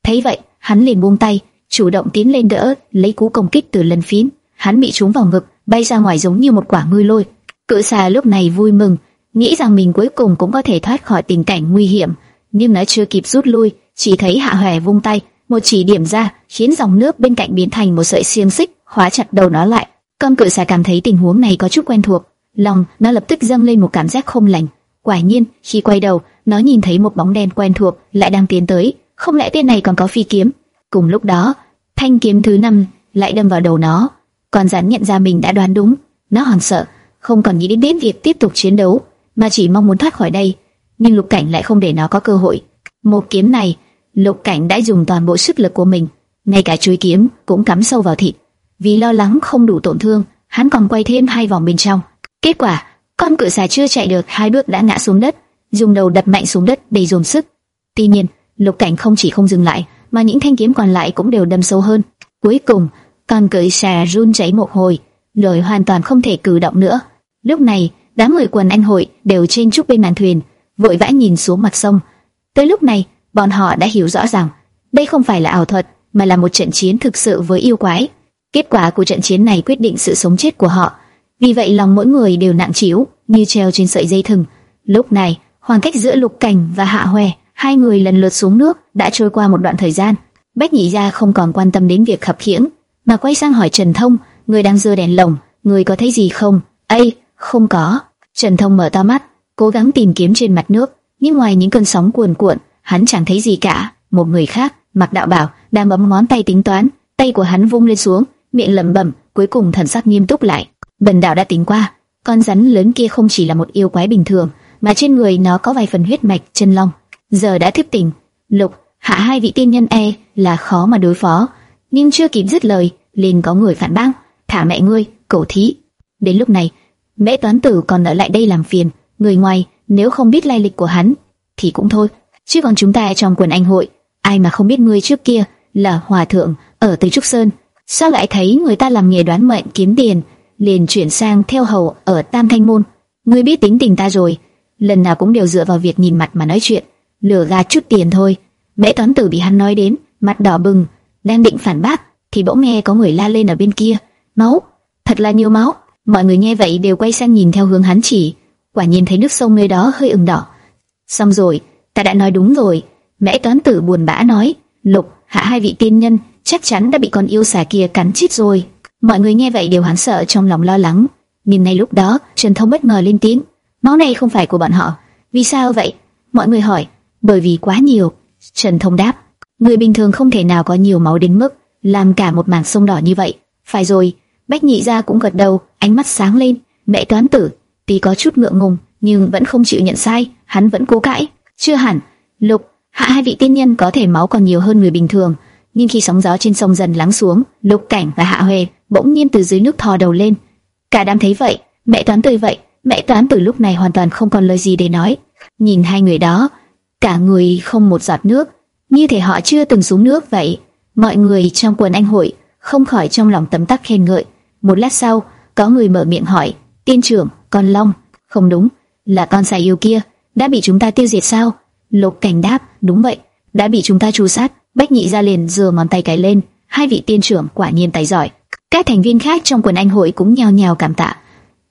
Thấy vậy, hắn liền buông tay, chủ động tiến lên đỡ, lấy cú công kích từ lần phím. Hắn bị trúng vào ngực, bay ra ngoài giống như một quả ngư lôi. Cự xà lúc này vui mừng, nghĩ rằng mình cuối cùng cũng có thể thoát khỏi tình cảnh nguy hiểm, nhưng nó chưa kịp rút lui, chỉ thấy Hạ Hoè vung tay, một chỉ điểm ra, khiến dòng nước bên cạnh biến thành một sợi xiềng xích, khóa chặt đầu nó lại. Con cự xà cảm thấy tình huống này có chút quen thuộc, lòng nó lập tức dâng lên một cảm giác không lành. Quả nhiên, khi quay đầu, nó nhìn thấy một bóng đen quen thuộc lại đang tiến tới, không lẽ tên này còn có phi kiếm? Cùng lúc đó, thanh kiếm thứ năm lại đâm vào đầu nó. Con rắn nhận ra mình đã đoán đúng, nó hoảng sợ, không còn nghĩ đến đến việc tiếp tục chiến đấu, mà chỉ mong muốn thoát khỏi đây. Nhưng Lục Cảnh lại không để nó có cơ hội. Một kiếm này, Lục Cảnh đã dùng toàn bộ sức lực của mình, ngay cả chuôi kiếm cũng cắm sâu vào thịt. Vì lo lắng không đủ tổn thương, hắn còn quay thêm hai vòng bên trong. Kết quả, con cự xà chưa chạy được hai bước đã ngã xuống đất, dùng đầu đập mạnh xuống đất để dồn sức. Tuy nhiên, Lục Cảnh không chỉ không dừng lại, mà những thanh kiếm còn lại cũng đều đâm sâu hơn. Cuối cùng, con cự xà run rẩy một hồi, rồi hoàn toàn không thể cử động nữa. Lúc này, đám người quần anh hội đều trên trúc bên màn thuyền, vội vã nhìn xuống mặt sông. Tới lúc này, bọn họ đã hiểu rõ rằng đây không phải là ảo thuật, mà là một trận chiến thực sự với yêu quái. Kết quả của trận chiến này quyết định sự sống chết của họ. Vì vậy lòng mỗi người đều nặng trĩu, như treo trên sợi dây thừng. Lúc này, khoảng cách giữa Lục Cảnh và Hạ Hoè, hai người lần lượt xuống nước, đã trôi qua một đoạn thời gian. Bách Nhị Gia không còn quan tâm đến việc khập khiễng, mà quay sang hỏi Trần Thông, người đang dưa đèn lồng, người có thấy gì không? Ây, không có. Trần Thông mở to mắt, cố gắng tìm kiếm trên mặt nước, nhưng ngoài những cơn sóng cuồn cuộn, hắn chẳng thấy gì cả. Một người khác, mặc đạo bảo, đang bấm ngón tay tính toán, tay của hắn vung lên xuống, miệng lẩm bẩm, cuối cùng thần sắc nghiêm túc lại. Bần đạo đã tính qua, con rắn lớn kia không chỉ là một yêu quái bình thường, mà trên người nó có vài phần huyết mạch chân long. Giờ đã thức tỉnh, lục hạ hai vị tiên nhân e là khó mà đối phó, nhưng chưa kịp dứt lời, liền có người phản bác, thả mẹ ngươi, cổ thí. Đến lúc này, mẹ toán tử còn ở lại đây làm phiền, người ngoài nếu không biết lai lịch của hắn thì cũng thôi, chứ còn chúng ta trong quần anh hội, ai mà không biết ngươi trước kia là hòa thượng ở Tây Trúc Sơn, sao lại thấy người ta làm nghề đoán mệnh kiếm tiền, liền chuyển sang theo hầu ở Tam Thanh môn. Ngươi biết tính tình ta rồi, lần nào cũng đều dựa vào việc nhìn mặt mà nói chuyện, lừa gạt chút tiền thôi. Mễ toán tử bị hắn nói đến, mặt đỏ bừng, đang định phản bác, thì bỗng nghe có người la lên ở bên kia, máu, thật là nhiều máu. Mọi người nghe vậy đều quay sang nhìn theo hướng hắn chỉ, quả nhiên thấy nước sông nơi đó hơi ửng đỏ. Xong rồi, ta đã nói đúng rồi. mẹ toán tử buồn bã nói, lục, hạ hai vị tiên nhân chắc chắn đã bị con yêu xà kia cắn chết rồi. Mọi người nghe vậy đều hoảng sợ trong lòng lo lắng. Nhưng ngay lúc đó, Trần Thông bất ngờ lên tiếng, máu này không phải của bọn họ. Vì sao vậy? Mọi người hỏi. Bởi vì quá nhiều. Trần Thông đáp, người bình thường không thể nào có nhiều máu đến mức làm cả một mảng sông đỏ như vậy. Phải rồi, Bách Nhị gia cũng gật đầu, ánh mắt sáng lên. Mẹ toán tử, tuy có chút ngượng ngùng, nhưng vẫn không chịu nhận sai, hắn vẫn cố cãi. Chưa hẳn, Lục, hạ hai vị tiên nhân có thể máu còn nhiều hơn người bình thường, nhưng khi sóng gió trên sông dần lắng xuống, Lục Cảnh và Hạ Huệ bỗng nhiên từ dưới nước thò đầu lên. Cả đám thấy vậy, mẹ toán tươi vậy, mẹ toán từ lúc này hoàn toàn không còn lời gì để nói. Nhìn hai người đó, cả người không một giọt nước, như thể họ chưa từng xuống nước vậy. Mọi người trong quần anh hội không khỏi trong lòng tấm tắc khen ngợi. Một lát sau, có người mở miệng hỏi, tiên trưởng, con long, không đúng, là con xà yêu kia, đã bị chúng ta tiêu diệt sao? Lục cảnh đáp, đúng vậy, đã bị chúng ta tru sát. Bách nhị ra liền giơ ngón tay cái lên, hai vị tiên trưởng quả nhiên tài giỏi. Các thành viên khác trong quần anh hội cũng nhao nhao cảm tạ,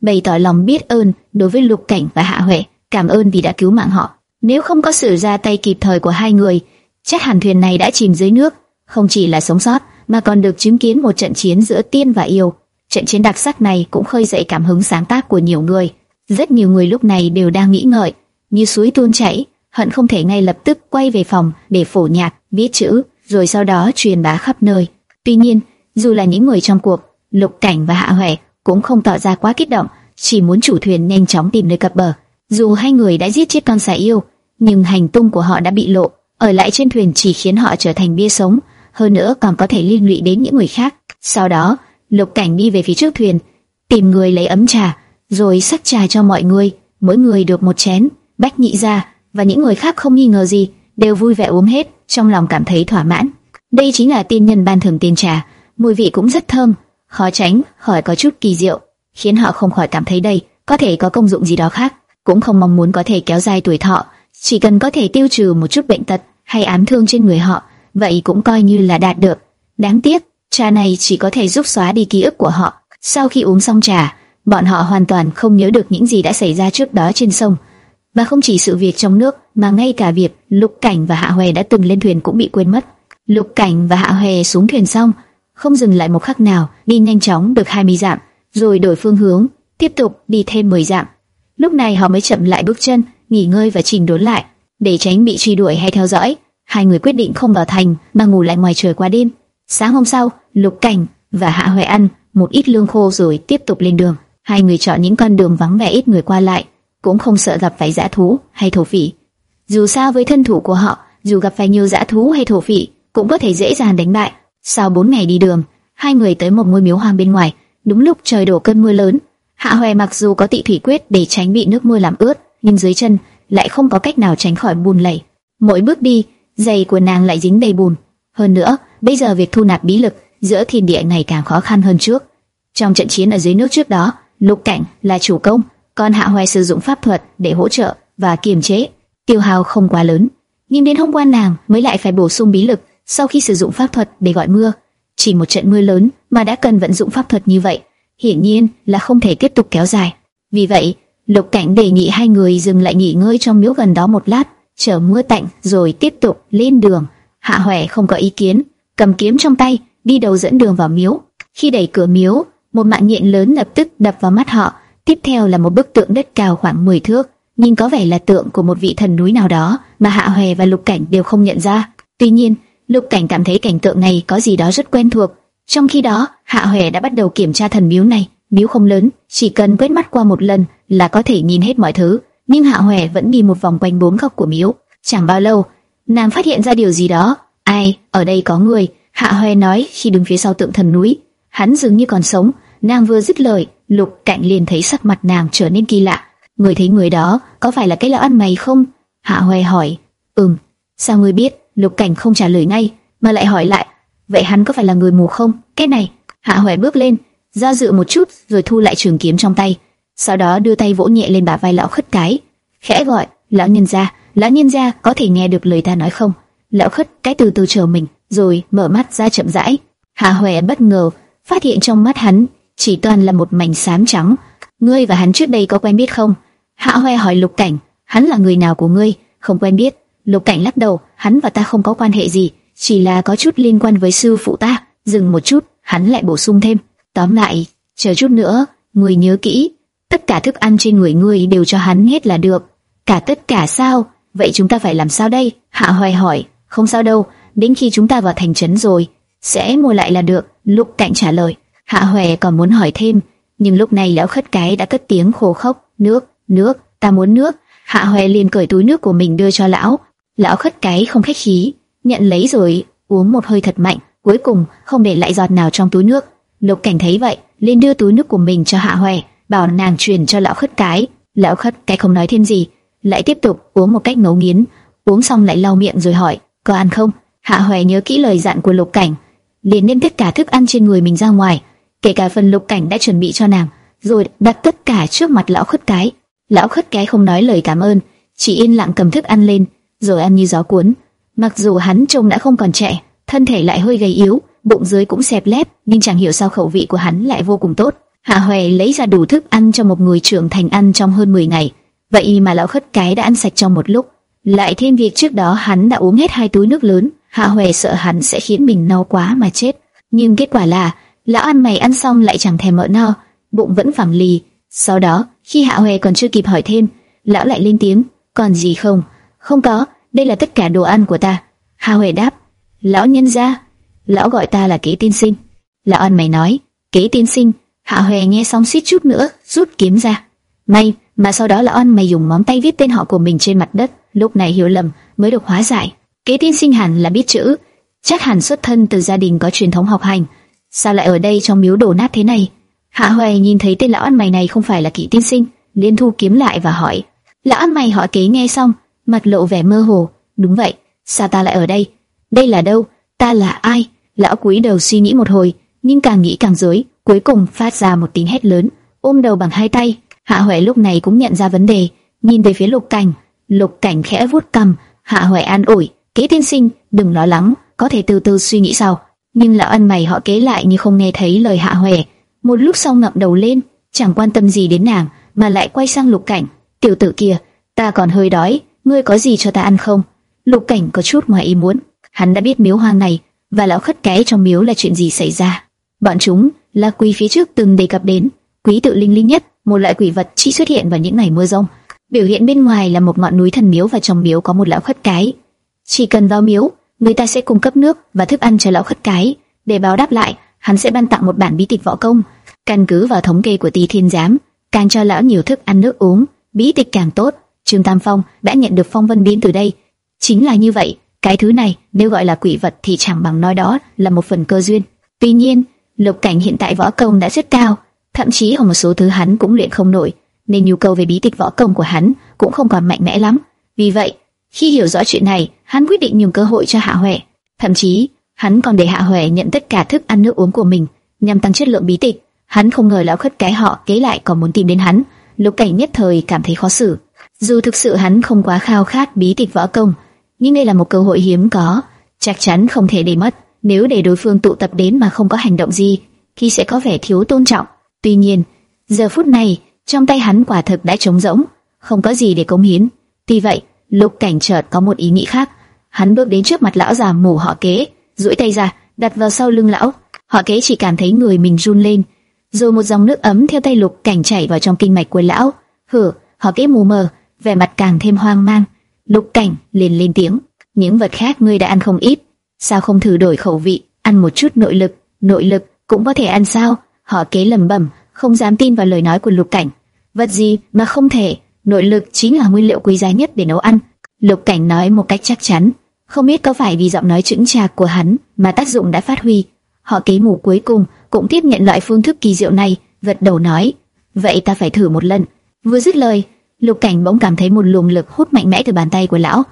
bày tỏ lòng biết ơn đối với Lục Cảnh và Hạ Huệ, cảm ơn vì đã cứu mạng họ. Nếu không có sự ra tay kịp thời của hai người, chắc hẳn thuyền này đã chìm dưới nước, không chỉ là sống sót mà còn được chứng kiến một trận chiến giữa tiên và yêu. Trận chiến đặc sắc này cũng khơi dậy cảm hứng sáng tác của nhiều người. Rất nhiều người lúc này đều đang nghĩ ngợi, như suối tuôn chảy, hận không thể ngay lập tức quay về phòng để phổ nhạc, viết chữ, rồi sau đó truyền bá khắp nơi. Tuy nhiên, dù là những người trong cuộc, Lục Cảnh và Hạ Huệ cũng không tỏ ra quá kích động, chỉ muốn chủ thuyền nhanh chóng tìm nơi cập bờ. Dù hai người đã giết chết con xà yêu, nhưng hành tung của họ đã bị lộ, ở lại trên thuyền chỉ khiến họ trở thành bia sống, hơn nữa còn có thể liên lụy đến những người khác. Sau đó, Lục Cảnh đi về phía trước thuyền, tìm người lấy ấm trà, rồi sắc trà cho mọi người, mỗi người được một chén. Bách Nhị ra và những người khác không nghi ngờ gì, đều vui vẻ uống hết, trong lòng cảm thấy thỏa mãn. Đây chính là tiên nhân ban thưởng tiền trà, mùi vị cũng rất thơm, khó tránh khỏi có chút kỳ diệu, khiến họ không khỏi cảm thấy đây có thể có công dụng gì đó khác, cũng không mong muốn có thể kéo dài tuổi thọ, chỉ cần có thể tiêu trừ một chút bệnh tật hay ám thương trên người họ, vậy cũng coi như là đạt được. Đáng tiếc, trà này chỉ có thể giúp xóa đi ký ức của họ. Sau khi uống xong trà, bọn họ hoàn toàn không nhớ được những gì đã xảy ra trước đó trên sông. Và không chỉ sự việc trong nước, mà ngay cả việc Lục Cảnh và Hạ Hoè đã từng lên thuyền cũng bị quên mất. Lục Cảnh và Hạ Hoè xuống thuyền xong, không dừng lại một khắc nào, đi nhanh chóng được 20 dặm, rồi đổi phương hướng, tiếp tục đi thêm 10 dặm. Lúc này họ mới chậm lại bước chân, nghỉ ngơi và chỉnh đốn lại, để tránh bị truy đuổi hay theo dõi. Hai người quyết định không vào thành mà ngủ lại ngoài trời qua đêm. Sáng hôm sau, Lục Cảnh và Hạ Hoè ăn một ít lương khô rồi tiếp tục lên đường. Hai người chọn những con đường vắng vẻ ít người qua lại, cũng không sợ gặp phải dã thú hay thổ phỉ. Dù sao với thân thủ của họ, dù gặp phải nhiều dã thú hay thổ phỉ, cũng có thể dễ dàng đánh bại. Sau 4 ngày đi đường, hai người tới một ngôi miếu hoang bên ngoài, đúng lúc trời đổ cơn mưa lớn. Hạ Hoè mặc dù có tị thủy quyết để tránh bị nước mưa làm ướt, nhưng dưới chân lại không có cách nào tránh khỏi bùn lầy. Mỗi bước đi, giày của nàng lại dính đầy bùn. Hơn nữa, bây giờ việc thu nạp bí lực giữa thiên địa ngày càng khó khăn hơn trước. Trong trận chiến ở dưới nước trước đó, Lục Cảnh là chủ công, còn Hạ Hoài sử dụng pháp thuật để hỗ trợ và kiềm chế, tiêu hao không quá lớn. Nhưng đến hôm qua nàng mới lại phải bổ sung bí lực sau khi sử dụng pháp thuật để gọi mưa. Chỉ một trận mưa lớn mà đã cần vận dụng pháp thuật như vậy, hiển nhiên là không thể tiếp tục kéo dài. Vì vậy, Lục Cảnh đề nghị hai người dừng lại nghỉ ngơi trong miếu gần đó một lát, chờ mưa tạnh rồi tiếp tục lên đường. Hạ Hoè không có ý kiến, cầm kiếm trong tay, đi đầu dẫn đường vào miếu. Khi đẩy cửa miếu, một mạng nhện lớn lập tức đập vào mắt họ. Tiếp theo là một bức tượng đất cao khoảng 10 thước, nhưng có vẻ là tượng của một vị thần núi nào đó mà Hạ Hoè và Lục Cảnh đều không nhận ra. Tuy nhiên, Lục Cảnh cảm thấy cảnh tượng này có gì đó rất quen thuộc. Trong khi đó, Hạ Hoè đã bắt đầu kiểm tra thần miếu này. Miếu không lớn, chỉ cần quét mắt qua một lần là có thể nhìn hết mọi thứ. Nhưng Hạ Hoè vẫn đi một vòng quanh bốn góc của miếu. Chẳng bao lâu, nàng phát hiện ra điều gì đó. Ai, ở đây có người. Hạ Hoè nói khi đứng phía sau tượng thần núi. Hắn dường như còn sống. Nàng vừa dứt lời, Lục Cảnh liền thấy sắc mặt nàng trở nên kỳ lạ. Người thấy người đó có phải là cái lão ăn mày không? Hạ Hoè hỏi. Ừm. Sao ngươi biết? Lục Cảnh không trả lời ngay, mà lại hỏi lại. Vậy hắn có phải là người mù không? Cái này. Hạ Hoè bước lên, do dự một chút rồi thu lại trường kiếm trong tay. Sau đó đưa tay vỗ nhẹ lên bả vai lão khất cái, khẽ gọi, lão nhân gia, lão nhân gia có thể nghe được lời ta nói không? Lão khất cái từ từ chờ mình, rồi mở mắt ra chậm rãi. Hạ Hoè bất ngờ phát hiện trong mắt hắn chỉ toàn là một mảnh xám trắng. Ngươi và hắn trước đây có quen biết không? Hạ Hoè hỏi Lục Cảnh, hắn là người nào của ngươi? Không quen biết. Lục Cảnh lắc đầu, hắn và ta không có quan hệ gì, chỉ là có chút liên quan với sư phụ ta. Dừng một chút, hắn lại bổ sung thêm, tóm lại, chờ chút nữa, ngươi nhớ kỹ, tất cả thức ăn trên người ngươi đều cho hắn hết là được. Cả tất cả sao? Vậy chúng ta phải làm sao đây? Hạ Hoè hỏi, không sao đâu, đến khi chúng ta vào thành trấn rồi, sẽ mua lại là được. Lục Cảnh trả lời. Hạ Hoè còn muốn hỏi thêm, nhưng lúc này lão khất cái đã cất tiếng khô khốc, nước, nước, ta muốn nước. Hạ Hoè liền cởi túi nước của mình đưa cho lão. Lão khất cái không khách khí, nhận lấy rồi uống một hơi thật mạnh, cuối cùng không để lại giọt nào trong túi nước. Lục Cảnh thấy vậy, liền đưa túi nước của mình cho Hạ Hoè, bảo nàng truyền cho lão khất cái. Lão khất cái không nói thêm gì, lại tiếp tục uống một cách ngấu nghiến, uống xong lại lau miệng rồi hỏi, có ăn không? Hạ Hoè nhớ kỹ lời dặn của Lục Cảnh, liền đem tất cả thức ăn trên người mình ra ngoài, kể cả phần Lục Cảnh đã chuẩn bị cho nàng, rồi đặt tất cả trước mặt lão khất cái. Lão khất cái không nói lời cảm ơn, chỉ yên lặng cầm thức ăn lên, rồi ăn như gió cuốn. Mặc dù hắn trông đã không còn trẻ, thân thể lại hơi gầy yếu, bụng dưới cũng xẹp lép, nhưng chẳng hiểu sao khẩu vị của hắn lại vô cùng tốt. Hạ Hoè lấy ra đủ thức ăn cho một người trưởng thành ăn trong hơn 10 ngày, vậy mà lão khất cái đã ăn sạch trong một lúc. Lại thêm việc trước đó hắn đã uống hết hai túi nước lớn, Hạ Hoè sợ hắn sẽ khiến mình no quá mà chết. Nhưng kết quả là, lão ăn mày ăn xong lại chẳng thèm mỡ no, bụng vẫn phẳng lì. Sau đó, khi Hạ Hoè còn chưa kịp hỏi thêm, lão lại lên tiếng, còn gì không? Không có, đây là tất cả đồ ăn của ta. Hạ Hoè đáp, lão nhân gia, lão gọi ta là kế tiên sinh. Lão ăn mày nói, kế tiên sinh. Hạ Hoè nghe xong suýt chút nữa, rút kiếm ra. May mà sau đó lão ăn mày dùng móng tay viết tên họ của mình trên mặt đất. Lúc này hiểu lầm mới được hóa giải. Kế tiên sinh hẳn là biết chữ, chắc hẳn xuất thân từ gia đình có truyền thống học hành. Sao lại ở đây trong miếu đổ nát thế này? Hạ Hoài nhìn thấy tên lão ăn mày này không phải là kỵ tiên sinh, liền thu kiếm lại và hỏi. Lão ăn mày họ kế nghe xong, mặt lộ vẻ mơ hồ. Đúng vậy, sao ta lại ở đây? Đây là đâu? Ta là ai? Lão cúi đầu suy nghĩ một hồi, nhưng càng nghĩ càng rối, cuối cùng phát ra một tiếng hét lớn, ôm đầu bằng hai tay. Hạ Huệ lúc này cũng nhận ra vấn đề, nhìn về phía Lục Cảnh. Lục Cảnh khẽ vuốt cằm, Hạ Huệ an ủi, kế tiên sinh, đừng lo lắng, có thể từ từ suy nghĩ sau. Nhưng lão ăn mày họ kế lại như không nghe thấy lời Hạ Huệ. Một lúc sau ngậm đầu lên, chẳng quan tâm gì đến nàng, mà lại quay sang Lục Cảnh. Tiểu tử kia, ta còn hơi đói, ngươi có gì cho ta ăn không? Lục Cảnh có chút ngoài ý muốn, hắn đã biết miếu hoang này và lão khất cái trong miếu là chuyện gì xảy ra. Bọn chúng là quỷ phía trước từng đề cập đến, quý tự linh linh nhất, một loại quỷ vật chỉ xuất hiện vào những ngày mưa rông. Biểu hiện bên ngoài là một ngọn núi thần miếu và trong miếu có một lão khất cái. Chỉ cần vào miếu, người ta sẽ cung cấp nước và thức ăn cho lão khất cái. Để báo đáp lại, hắn sẽ ban tặng một bản bí tịch võ công. Căn cứ vào thống kê của Tỳ Thiên Giám, càng cho lão nhiều thức ăn nước uống, bí tịch càng tốt. Trương Tam Phong đã nhận được phong vân biến từ đây. Chính là như vậy, cái thứ này nếu gọi là quỷ vật thì chẳng bằng nói đó là một phần cơ duyên. Tuy nhiên, Lục Cảnh hiện tại võ công đã rất cao, thậm chí ở một số thứ hắn cũng luyện không nổi, nên nhu cầu về bí tịch võ công của hắn cũng không còn mạnh mẽ lắm. Vì vậy, khi hiểu rõ chuyện này, hắn quyết định nhường cơ hội cho Hạ Huệ. Thậm chí, hắn còn để Hạ Huệ nhận tất cả thức ăn nước uống của mình, nhằm tăng chất lượng bí tịch. Hắn không ngờ lão khất cái họ kế lại còn muốn tìm đến hắn, Lục Cảnh nhất thời cảm thấy khó xử. Dù thực sự hắn không quá khao khát bí tịch võ công, nhưng đây là một cơ hội hiếm có, chắc chắn không thể để mất. Nếu để đối phương tụ tập đến mà không có hành động gì, thì sẽ có vẻ thiếu tôn trọng. Tuy nhiên, giờ phút này, trong tay hắn quả thực đã trống rỗng, không có gì để cống hiến. Tuy vậy, Lục Cảnh chợt có một ý nghĩ khác. Hắn bước đến trước mặt lão già mù họ kế, duỗi tay ra, đặt vào sau lưng lão. Họ kế chỉ cảm thấy người mình run lên, rồi một dòng nước ấm theo tay Lục Cảnh chảy vào trong kinh mạch của lão. Hử, họ kế mù mờ, vẻ mặt càng thêm hoang mang. Lục Cảnh liền lên tiếng, những vật khác ngươi đã ăn không ít, sao không thử đổi khẩu vị, ăn một chút nội lực, nội lực cũng có thể ăn sao? Họ kế lẩm bẩm, không dám tin vào lời nói của Lục Cảnh. Vật gì mà không thể? Nội lực chính là nguyên liệu quý giá nhất để nấu ăn. Lục Cảnh nói một cách chắc chắn, không biết có phải vì giọng nói chững chạc của hắn mà tác dụng đã phát huy. Họ kế mù cuối cùng cũng tiếp nhận loại phương thức kỳ diệu này, vật đầu nói, vậy ta phải thử một lần. Vừa dứt lời, Lục Cảnh bỗng cảm thấy một luồng lực hút mạnh mẽ từ bàn tay của lão.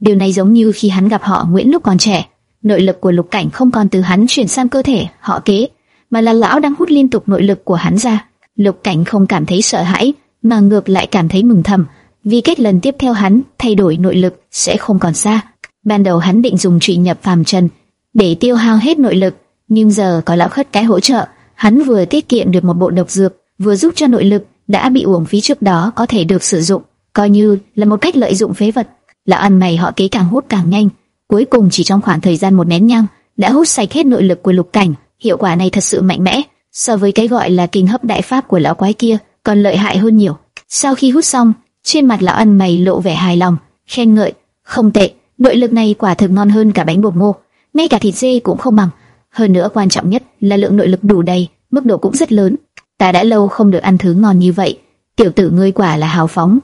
Điều này giống như khi hắn gặp họ Nguyễn lúc còn trẻ, nội lực của Lục Cảnh không còn từ hắn chuyển sang cơ thể họ kế, mà là lão đang hút liên tục nội lực của hắn ra. Lục Cảnh không cảm thấy sợ hãi, mà ngược lại cảm thấy mừng thầm, vì kết lần tiếp theo hắn thay đổi nội lực sẽ không còn xa. Ban đầu hắn định dùng trụy nhập phàm trần để tiêu hao hết nội lực, nhưng giờ có lão khất cái hỗ trợ, hắn vừa tiết kiệm được một bộ độc dược, vừa giúp cho nội lực đã bị uổng phí trước đó có thể được sử dụng, coi như là một cách lợi dụng phế vật. Lão ăn mày họ kế càng hút càng nhanh, cuối cùng chỉ trong khoảng thời gian một nén nhang đã hút sạch hết nội lực của lục cảnh. Hiệu quả này thật sự mạnh mẽ, so với cái gọi là kinh hấp đại pháp của lão quái kia còn lợi hại hơn nhiều. Sau khi hút xong, trên mặt lão ăn mày lộ vẻ hài lòng, khen ngợi, không tệ, nội lực này quả thực ngon hơn cả bánh bột ngô, ngay cả thịt dê cũng không bằng. Hơn nữa quan trọng nhất là lượng nội lực đủ đầy, mức độ cũng rất lớn. Ta đã lâu không được ăn thứ ngon như vậy, tiểu tử ngươi quả là hào phóng.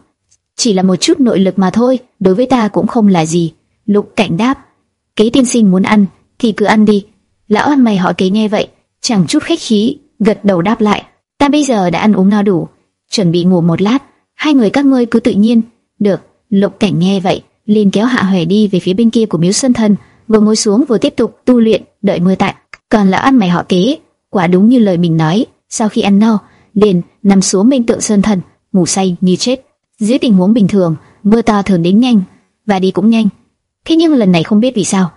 Chỉ là một chút nội lực mà thôi, đối với ta cũng không là gì. Lục cảnh đáp, kế tiên sinh muốn ăn thì cứ ăn đi. Lão ăn mày họ kế nghe vậy, chẳng chút khách khí, gật đầu đáp lại. Ta bây giờ đã ăn uống no đủ, chuẩn bị ngủ một lát, hai người các ngươi cứ tự nhiên. Được, Lục Cảnh nghe vậy, liền kéo Hạ Hoè đi về phía bên kia của miếu sơn thần, vừa ngồi xuống vừa tiếp tục tu luyện, đợi mưa tạnh. Còn lão ăn mày họ kế, quả đúng như lời mình nói, sau khi ăn no, liền nằm xuống bên tượng sơn thần, ngủ say như chết. Dưới tình huống bình thường, mưa to thường đến nhanh và đi cũng nhanh. Thế nhưng lần này không biết vì sao,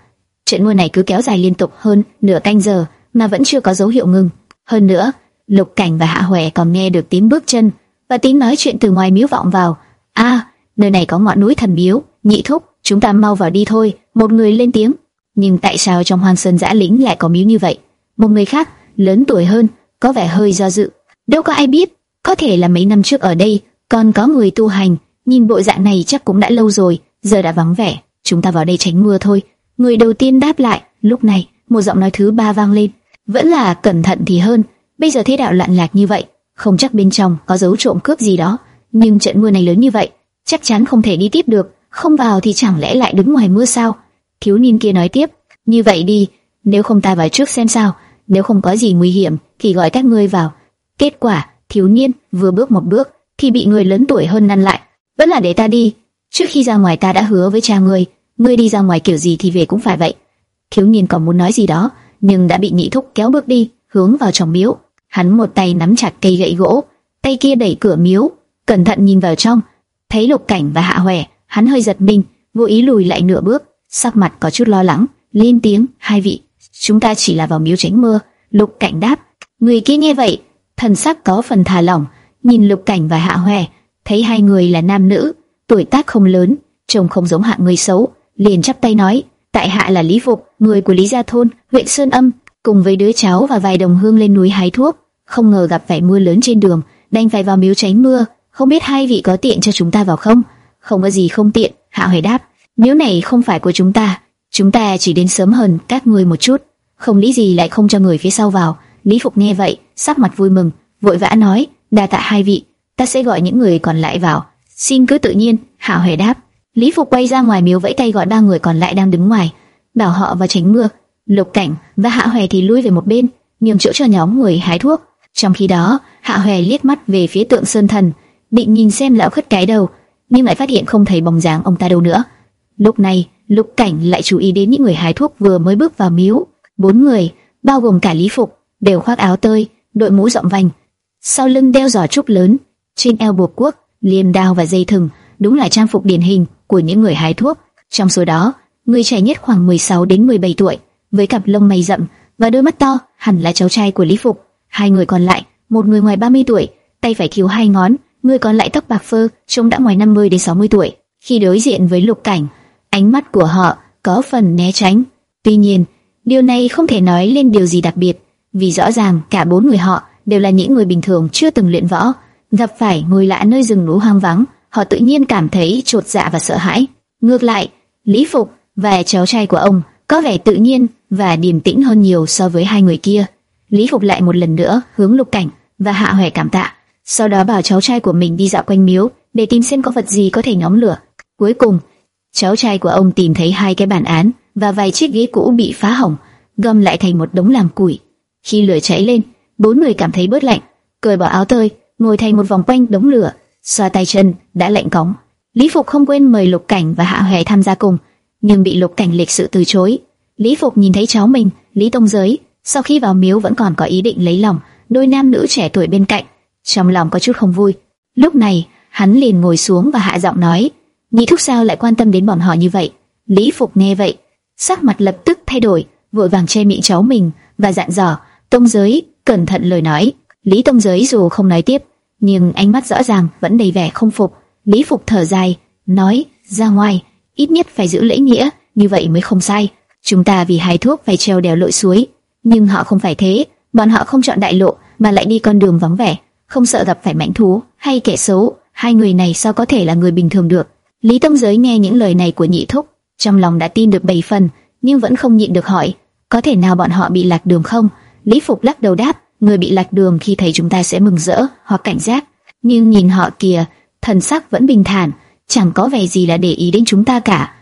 trận mưa này cứ kéo dài liên tục hơn nửa canh giờ mà vẫn chưa có dấu hiệu ngừng. Hơn nữa, Lục Cảnh và Hạ huệ còn nghe được tiếng bước chân và tiếng nói chuyện từ ngoài miếu vọng vào. A, nơi này có ngọn núi thần miếu, nhị thúc, chúng ta mau vào đi thôi. Một người lên tiếng. Nhưng tại sao trong hoang sơn dã lĩnh lại có miếu như vậy? Một người khác, lớn tuổi hơn, có vẻ hơi do dự. Đâu có ai biết, có thể là mấy năm trước ở đây còn có người tu hành, nhìn bộ dạng này chắc cũng đã lâu rồi, giờ đã vắng vẻ. Chúng ta vào đây tránh mưa thôi. Người đầu tiên đáp lại. Lúc này, một giọng nói thứ ba vang lên. Vẫn là cẩn thận thì hơn. Bây giờ thế đạo loạn lạc như vậy, không chắc bên trong có dấu trộm cướp gì đó. Nhưng trận mưa này lớn như vậy, chắc chắn không thể đi tiếp được. Không vào thì chẳng lẽ lại đứng ngoài mưa sao? Thiếu niên kia nói tiếp. Như vậy đi, nếu không ta vào trước xem sao. Nếu không có gì nguy hiểm, thì gọi các ngươi vào. Kết quả, thiếu niên vừa bước một bước, thì bị người lớn tuổi hơn ngăn lại. Vẫn là để ta đi. Trước khi ra ngoài ta đã hứa với cha ngươi, ngươi đi ra ngoài kiểu gì thì về cũng phải vậy. Thiếu niên còn muốn nói gì đó, nhưng đã bị nhị thúc kéo bước đi, hướng vào trong miếu. Hắn một tay nắm chặt cây gậy gỗ, tay kia đẩy cửa miếu, cẩn thận nhìn vào trong, thấy Lục Cảnh và Hạ Hoè, hắn hơi giật mình, vô ý lùi lại nửa bước, sắc mặt có chút lo lắng, lên tiếng, "Hai vị, chúng ta chỉ là vào miếu tránh mưa." Lục Cảnh đáp. Người kia nghe vậy, thần sắc có phần thả lỏng, nhìn Lục Cảnh và Hạ Hoè, thấy hai người là nam nữ, tuổi tác không lớn, trông không giống hạng người xấu, liền chắp tay nói: "Tại hạ là Lý Phục, người của Lý gia thôn, huyện Sơn Âm." Cùng với đứa cháu và vài đồng hương lên núi hái thuốc, không ngờ gặp phải mưa lớn trên đường, đành phải vào miếu tránh mưa. Không biết hai vị có tiện cho chúng ta vào không? Không có gì không tiện, Hạ Hoài đáp. Miếu này không phải của chúng ta, chúng ta chỉ đến sớm hơn các người một chút. Không lý gì lại không cho người phía sau vào. Lý Phục nghe vậy, sắc mặt vui mừng, vội vã nói, đa tạ hai vị, ta sẽ gọi những người còn lại vào. Xin cứ tự nhiên, Hạ Hoài đáp. Lý Phục quay ra ngoài miếu vẫy tay gọi ba người còn lại đang đứng ngoài, bảo họ vào tránh mưa. Lục Cảnh và Hạ Hoè thì lui về một bên, nhường chỗ cho nhóm người hái thuốc. Trong khi đó, Hạ Hoè liếc mắt về phía tượng sơn thần, định nhìn xem lão khất cái đầu, nhưng lại phát hiện không thấy bóng dáng ông ta đâu nữa. Lúc này, Lục Cảnh lại chú ý đến những người hái thuốc vừa mới bước vào miếu. Bốn người, bao gồm cả Lý Phục, đều khoác áo tơi, đội mũ rộng vành, sau lưng đeo giỏ trúc lớn, trên eo buộc cuốc, liềm đao và dây thừng, đúng là trang phục điển hình của những người hái thuốc. Trong số đó, người trẻ nhất khoảng 16 đến 17 tuổi, với cặp lông mày rậm và đôi mắt to, hẳn là cháu trai của Lý Phục. Hai người còn lại, một người ngoài 30 tuổi, tay phải thiếu hai ngón, người còn lại tóc bạc phơ, trông đã ngoài 50 đến 60 tuổi. Khi đối diện với Lục Cảnh, ánh mắt của họ có phần né tránh. Tuy nhiên, điều này không thể nói lên điều gì đặc biệt, vì rõ ràng cả bốn người họ đều là những người bình thường chưa từng luyện võ, gặp phải người lạ nơi rừng núi hoang vắng, họ tự nhiên cảm thấy trột dạ và sợ hãi. Ngược lại, Lý Phục và cháu trai của ông có vẻ tự nhiên và điềm tĩnh hơn nhiều so với hai người kia. Lý Phục lại một lần nữa hướng Lục Cảnh và Hạ Hoè cảm tạ, sau đó bảo cháu trai của mình đi dạo quanh miếu để tìm xem có vật gì có thể nhóm lửa. Cuối cùng, cháu trai của ông tìm thấy hai cái bản án và vài chiếc ghế cũ bị phá hỏng, gom lại thành một đống làm củi. Khi lửa cháy lên, bốn người cảm thấy bớt lạnh, cởi bỏ áo tơi, ngồi thành một vòng quanh đống lửa, xoa tay chân đã lạnh cóng. Lý Phục không quên mời Lục Cảnh và Hạ Hoè tham gia cùng, nhưng bị Lục Cảnh lịch sự từ chối. Lý Phục nhìn thấy cháu mình, Lý Tông Giới, sau khi vào miếu vẫn còn có ý định lấy lòng đôi nam nữ trẻ tuổi bên cạnh, trong lòng có chút không vui. Lúc này, hắn liền ngồi xuống và hạ giọng nói: "Nhị thúc sao lại quan tâm đến bọn họ như vậy?" Lý Phục nghe vậy, sắc mặt lập tức thay đổi, vội vàng che miệng cháu mình và dặn dò: "Tông Giới, cẩn thận lời nói." Lý Tông Giới dù không nói tiếp, nhưng ánh mắt rõ ràng vẫn đầy vẻ không phục. Lý Phục thở dài, nói: "Ra ngoài, ít nhất phải giữ lễ nghĩa, như vậy mới không sai. Chúng ta vì hái thuốc phải treo đèo lội suối, nhưng họ không phải thế, bọn họ không chọn đại lộ mà lại đi con đường vắng vẻ, không sợ gặp phải mãnh thú hay kẻ xấu. Hai người này sao có thể là người bình thường được?" Lý Tông Giới nghe những lời này của Nhị Thúc, trong lòng đã tin được bảy phần, nhưng vẫn không nhịn được hỏi: "Có thể nào bọn họ bị lạc đường không?" Lý Phục lắc đầu đáp: người bị lạc đường khi thấy chúng ta sẽ mừng rỡ hoặc cảnh giác, nhưng nhìn họ kìa, thần sắc vẫn bình thản, chẳng có vẻ gì là để ý đến chúng ta cả.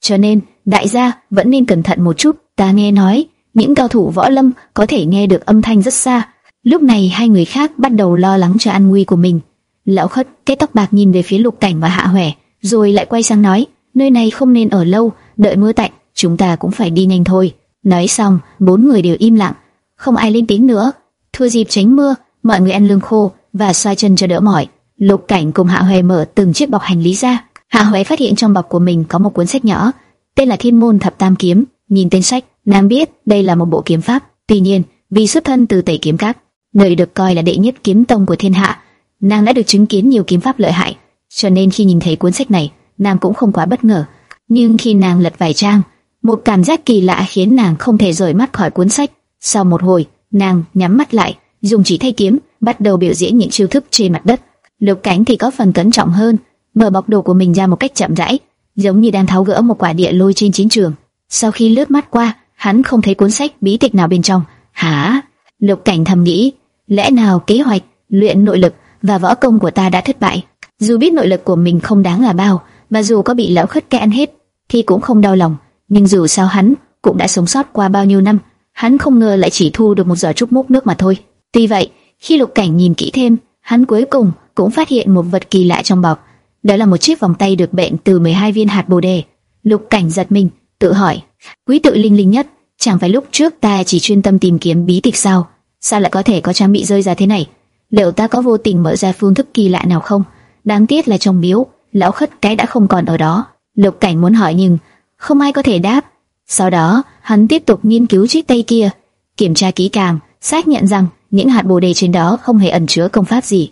Cho nên, đại gia vẫn nên cẩn thận một chút. Ta nghe nói, những cao thủ võ lâm có thể nghe được âm thanh rất xa. Lúc này hai người khác bắt đầu lo lắng cho an nguy của mình. Lão khất, cái tóc bạc nhìn về phía lục cảnh và hạ hòe, rồi lại quay sang nói, nơi này không nên ở lâu, đợi mưa tạnh, chúng ta cũng phải đi nhanh thôi. Nói xong, bốn người đều im lặng, không ai lên tiếng nữa. Thua dịp tránh mưa, mọi người ăn lương khô và xoay chân cho đỡ mỏi. Lục Cảnh cùng Hạ Huệ mở từng chiếc bọc hành lý ra. Hạ Huệ phát hiện trong bọc của mình có một cuốn sách nhỏ, tên là Thiên môn thập tam kiếm. Nhìn tên sách, nàng biết đây là một bộ kiếm pháp. Tuy nhiên, vì xuất thân từ tẩy Kiếm Các, nơi được coi là đệ nhất kiếm tông của thiên hạ, nàng đã được chứng kiến nhiều kiếm pháp lợi hại, cho nên khi nhìn thấy cuốn sách này, nàng cũng không quá bất ngờ. Nhưng khi nàng lật vài trang, một cảm giác kỳ lạ khiến nàng không thể rời mắt khỏi cuốn sách. Sau một hồi, nàng nhắm mắt lại, dùng chỉ thay kiếm, bắt đầu biểu diễn những chiêu thức trên mặt đất. Lục Cảnh thì có phần cẩn trọng hơn, mở bọc đồ của mình ra một cách chậm rãi, giống như đang tháo gỡ một quả địa lôi trên chiến trường. Sau khi lướt mắt qua, hắn không thấy cuốn sách bí tịch nào bên trong. Hả? Lục Cảnh thầm nghĩ, lẽ nào kế hoạch luyện nội lực và võ công của ta đã thất bại? Dù biết nội lực của mình không đáng là bao, mà dù có bị lão khất kẻ ăn hết, thì cũng không đau lòng. Nhưng dù sao hắn cũng đã sống sót qua bao nhiêu năm, hắn không ngờ lại chỉ thu được một giỏ trúc múc nước mà thôi. Tuy vậy, khi Lục Cảnh nhìn kỹ thêm, hắn cuối cùng cũng phát hiện một vật kỳ lạ trong bọc. Đó là một chiếc vòng tay được bện từ 12 viên hạt bồ đề. Lục Cảnh giật mình, tự hỏi, quý tự linh linh nhất, chẳng phải lúc trước ta chỉ chuyên tâm tìm kiếm bí tịch sao? Sao lại có thể có trang bị rơi ra thế này? Liệu ta có vô tình mở ra phương thức kỳ lạ nào không? Đáng tiếc là trong miếu, lão khất cái đã không còn ở đó. Lục Cảnh muốn hỏi nhưng không ai có thể đáp. Sau đó, hắn tiếp tục nghiên cứu chiếc tay kia, kiểm tra kỹ càng, xác nhận rằng những hạt bồ đề trên đó không hề ẩn chứa công pháp gì.